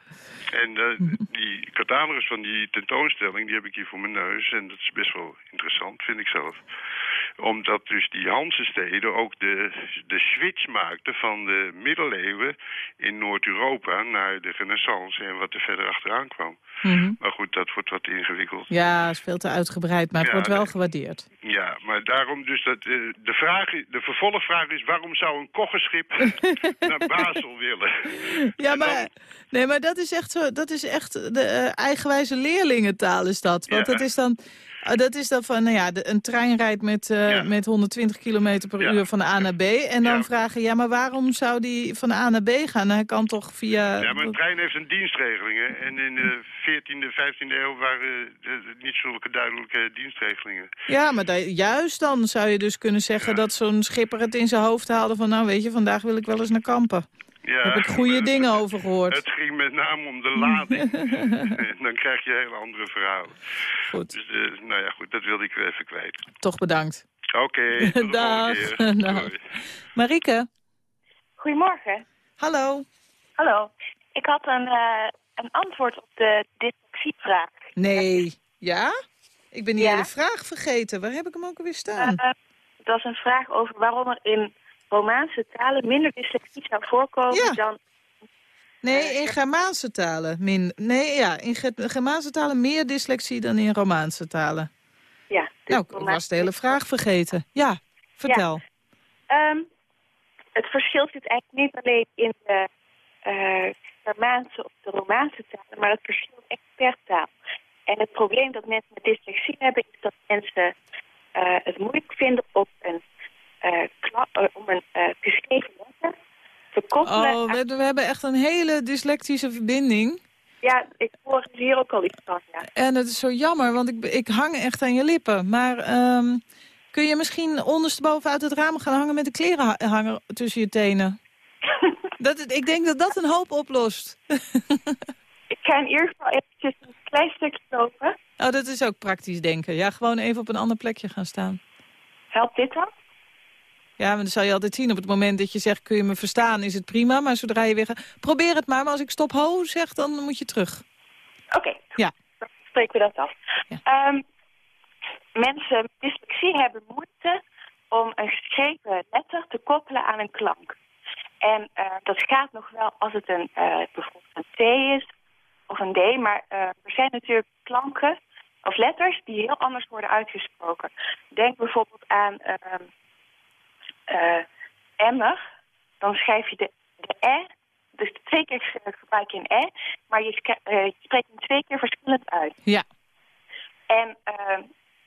En eh, die catalogus van die tentoonstelling, die heb ik hier voor mijn neus. En dat is best wel interessant, vind ik zelf. Omdat dus die Hansesteden ook de, de switch maakten van de middeleeuwen in Noord-Europa naar de renaissance en wat er verder achteraan kwam. Mhm. Maar goed, dat wordt wat ingewikkeld. Ja, is veel te uitgebreid, maar het Ja, wordt wel gewaardeerd. Ja, maar daarom dus dat, eh, de, vraag, de vervolgvraag is waarom zou een koggenschip naar Basel willen? Ja, maar, nee, maar dat is echt, zo, dat is echt de eh, eigenwijze leerlingentaal is dat. Want Ja. dat is dan... eh, Dat is dan van, nou ja, de, een trein rijdt met, eh, met 120 km per Ja. uur van A naar B. En dan vragen, ja, maar waarom zou die van A naar B gaan? Hij kan toch via... Ja, maar een trein heeft een dienstregeling. hè. En in de 14e, 15e eeuw waren eh, niet zulke duidelijke dienstregelingen. Ja, maar juist dan zou je dus kunnen zeggen dat zo'n schipper het in zijn hoofd haalde van... nou weet je, vandaag wil ik wel eens naar Kampen. Ja, Heb ik goede dingen over gehoord. Het ging met name om de lading. dan krijg je hele andere verhalen. Goed. Dus, eh, nou ja, goed, dat wilde ik even kwijt. Toch bedankt. Oké, volgende Dag. Marieke? Goedemorgen. Hallo. Hallo. Ik had een, eh, een antwoord op de dyslexievraag. Nee. Ja? Ik ben die Ja. hele vraag vergeten. Waar heb ik hem ook alweer staan? Eh, dat was een vraag over waarom er in Romaanse talen minder dyslexie zou voorkomen Ja. dan... Nee, in Germaanse talen. Min, nee, ja, in Ge- Germaanse talen meer dyslexie dan in Romaanse talen. Ja, dus Nou, ik was de hele vraag vergeten. Ja, vertel. Ehm, het verschil zit eigenlijk niet alleen in de eh Germaanse of de Romaanse talen, maar het verschilt echt per taal. En het probleem dat mensen met dyslexie hebben, is dat mensen eh, het moeilijk vinden om een, eh, eh, om een eh, geschreven letter te koppelen. Oh, we, we hebben echt een hele dyslectische verbinding. Ja, ik hoor hier ook al iets van, ja. En het is zo jammer, want ik, ik hang echt aan je lippen. Maar ehm, kun je misschien ondersteboven uit het raam gaan hangen met de klerenhanger tussen je tenen? dat, ik denk dat dat een hoop oplost. Ik ga in ieder geval eventjes een klein stukje lopen. Oh, dat is ook praktisch denken. Ja, gewoon even op een ander plekje gaan staan. Helpt dit dan? Ja, maar dan zal je altijd zien. Op het moment dat je zegt, kun je me verstaan, is het prima. Maar zodra je weer gaat... Probeer het maar, maar als ik stop ho zeg, dan moet je terug. Oké, Ja. dan spreken we dat af. Ehm, mensen met dyslexie hebben moeite om een geschreven letter te koppelen aan een klank. En eh, dat gaat nog wel als het een, eh, bijvoorbeeld een T is of een D, maar eh, er zijn natuurlijk klanken of letters die heel anders worden uitgesproken. Denk bijvoorbeeld aan eh, emmer, dan schrijf je de, de E, dus twee keer ge- gebruik je een E, maar je, eh, je spreekt hem twee keer verschillend uit. Ja. En ehm,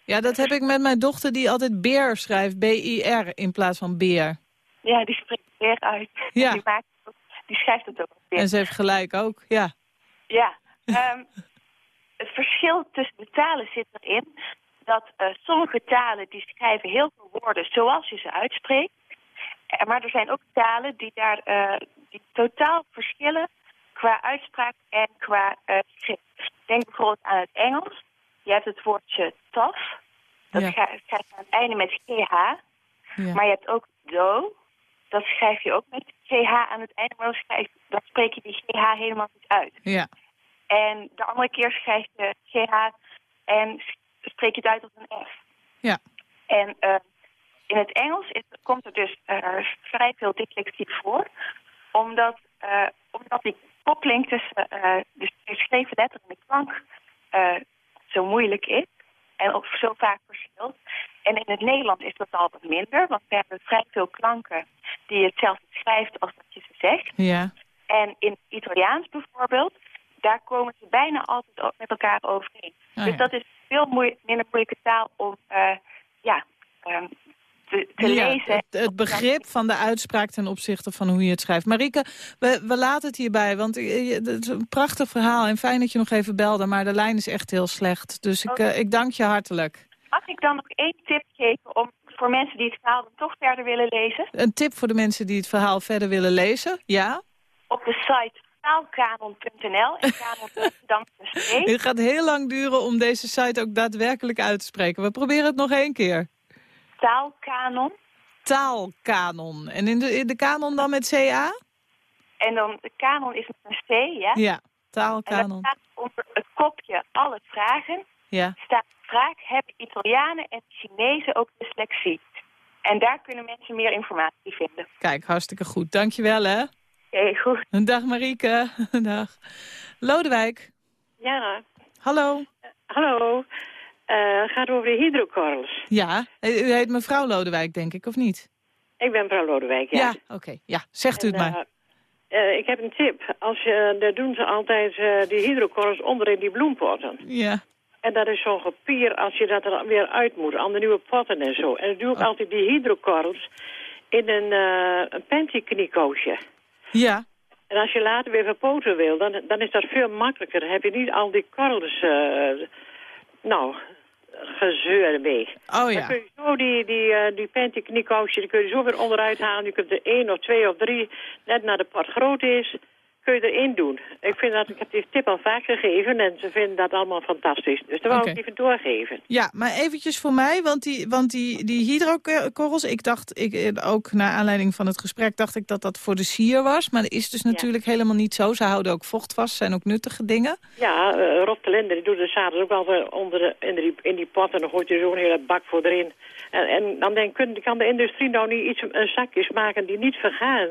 Ja, dat heb ik met mijn dochter die altijd beer schrijft. B-I-R in plaats van beer. ja, die spreekt weer uit. Ja. Die, maakt, schrijft het ook weer. En ze heeft gelijk ook, ja. Ja, ehm, het verschil tussen de talen zit erin dat eh, sommige talen die schrijven heel veel woorden zoals je ze uitspreekt. Eh, maar er zijn ook talen die daar eh, die totaal verschillen qua uitspraak en qua schrift. Denk bijvoorbeeld aan het Engels. Je hebt het woordje tough. Dat Ja. schrijf je aan het einde met GH. Ja. Maar je hebt ook do. Dat schrijf je ook met GH aan het einde, maar dan, schrijf, dan spreek je die GH helemaal niet uit. Ja. En de andere keer schrijf je GH en spreek je het uit als een F. Ja. En eh, in het Engels is, komt er dus eh, vrij veel dyslexie voor. Omdat, eh, omdat die koppeling tussen eh, de geschreven letter en de klank zo moeilijk is. En ook zo vaak verschilt. En in het Nederlands is dat al wat minder. Want we hebben vrij veel klanken die je hetzelfde schrijft als dat je ze zegt. Ja. En in Italiaans bijvoorbeeld, daar komen ze bijna altijd met elkaar overeen. Ah, dus ja. dat is veel minder moeilijke taal om eh, ja, ehm, te, te Ja, lezen. het, het begrip van de uitspraak ten opzichte van hoe je het schrijft. Marieke, we, we laten het hierbij, want eh, je- het is een prachtig verhaal. En fijn dat je nog even belde, maar de lijn is echt heel slecht. Dus ik, eh, ik dank je hartelijk. Mag ik dan nog één tip geven om, voor mensen die het verhaal dan toch verder willen lezen? Een tip voor de mensen die het verhaal verder willen lezen. Ja? Op de site taalkanon.nl en kanon. Het gaat heel lang duren om deze site ook daadwerkelijk uit te spreken. We proberen het nog één keer. Taalkanon. Taalkanon. En in de, in de kanon dan met CA? En dan de kanon is met een C, ja? Ja, En taalkanon. dan staat onder het kopje alle vragen Ja. staat de vraag, hebben Italianen en Chinezen ook dyslexie? En daar kunnen mensen meer informatie vinden. Kijk, hartstikke goed. Dankjewel, hè. Oké, goed. Dag Marieke. Dag. Lodewijk. Ja, Hallo. hallo. Eh, het gaat over de hydrokorrels. Ja, u heet mevrouw Lodewijk, denk ik, of niet? Ik ben mevrouw Lodewijk, ja. Ja, oké. Ja, zegt u het maar. eh, eh, ik heb een tip. Als je, daar doen ze altijd eh, die hydrokorrels onder in die bloempotten. Ja. En dat is zo'n gepier als je dat er weer uit moet, aan de nieuwe potten en zo. En dan doe ik altijd die hydrokorrels in een, uh, een. Ja. En als je later weer verpoten wil, dan, dan is dat veel makkelijker. Dan heb je niet al die korrels, eh, nou, gezeur ermee. Oh ja. Dan kun je zo die, die, eh, die panty die kun je zo weer onderuit halen. Je kunt er één of twee of drie, net naar de pot groot is, kun je erin doen. Ik vind dat, ik heb die tip al vaak gegeven en ze vinden dat allemaal fantastisch. Dus dat wou ik even doorgeven. Ja, maar eventjes voor mij, want die, want die, die hydrokorrels, ik dacht, ik, eh, ook naar aanleiding van het gesprek, dacht ik dat dat voor de sier was. Maar dat is dus natuurlijk helemaal niet zo. Ze houden ook vocht vast, zijn ook nuttige dingen. Ja, uh, Rob de Linde, die doet het zaterdag ook altijd onder de, in, die, in die pot en dan gooit je zo'n hele bak voor erin. En, en dan denk ik, kan de industrie nou niet iets, een zakjes maken die niet vergaan,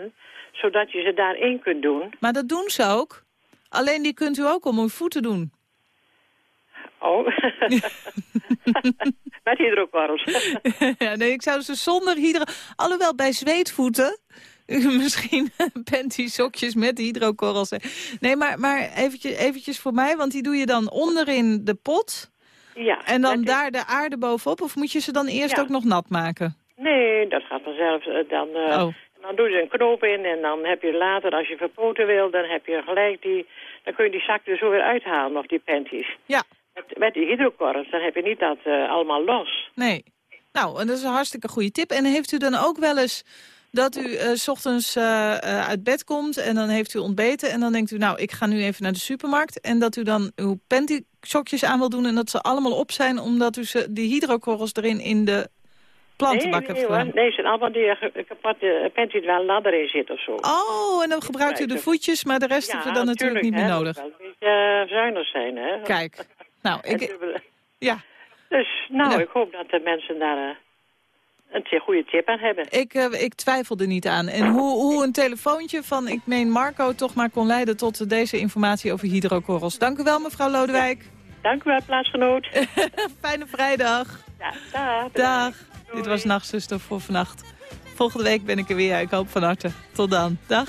zodat je ze daarin kunt doen. Maar dat doen ze ook. Alleen die kunt u ook om uw voeten doen. Oh, met hydrokorrels. ja, nee, ik zou ze zonder hydro... Alhoewel, bij zweetvoeten... Misschien panty sokjes met hydrokorrels. Nee, maar, maar eventjes, eventjes voor mij, want die doe je dan onderin de pot. Ja. En dan daar de aarde bovenop? Of moet je ze dan eerst Ja. ook nog nat maken? Nee, dat gaat vanzelf. eh, Dan, eh, Oh. Dan doe je een knoop in en dan heb je later, als je verpoten wil, dan heb je gelijk die... Dan kun je die zak er zo weer uithalen, of die panties. Ja. Met, met die hydrokorrels, dan heb je niet dat eh, allemaal los. Nee. Nou, en dat is een hartstikke goede tip. En heeft u dan ook wel eens dat u eh, s ochtends eh, uit bed komt en dan heeft u ontbeten en dan denkt u, nou, ik ga nu even naar de supermarkt en dat u dan uw panty-sokjes aan wil doen en dat ze allemaal op zijn omdat u ze, die hydrokorrels erin in de plantenbak nee, nee. Nee, het zijn allemaal die eh, kapotte panties waar een ladder in zit of zo. Oh, en dan gebruikt u de voetjes, maar de rest Ja, heeft u dan natuurlijk niet meer hè, nodig. Wel een beetje eh, zuinig zijn, hè. Kijk, nou, ik... Ja. Dus, nou, Ja. ik hoop dat de mensen daar eh, een goede tip aan hebben. Ik, eh, ik twijfel er niet aan. En hoe, hoe een telefoontje van, ik meen Marco, toch maar kon leiden tot deze informatie over hydrokorrels. Dank u wel, mevrouw Lodewijk. Dank u wel, plaatsgenoot. Fijne vrijdag. Ja, dag. Dag. Dit was Nachtzuster voor vannacht. Volgende week ben ik er weer. Ik hoop van harte. Tot dan. Dag.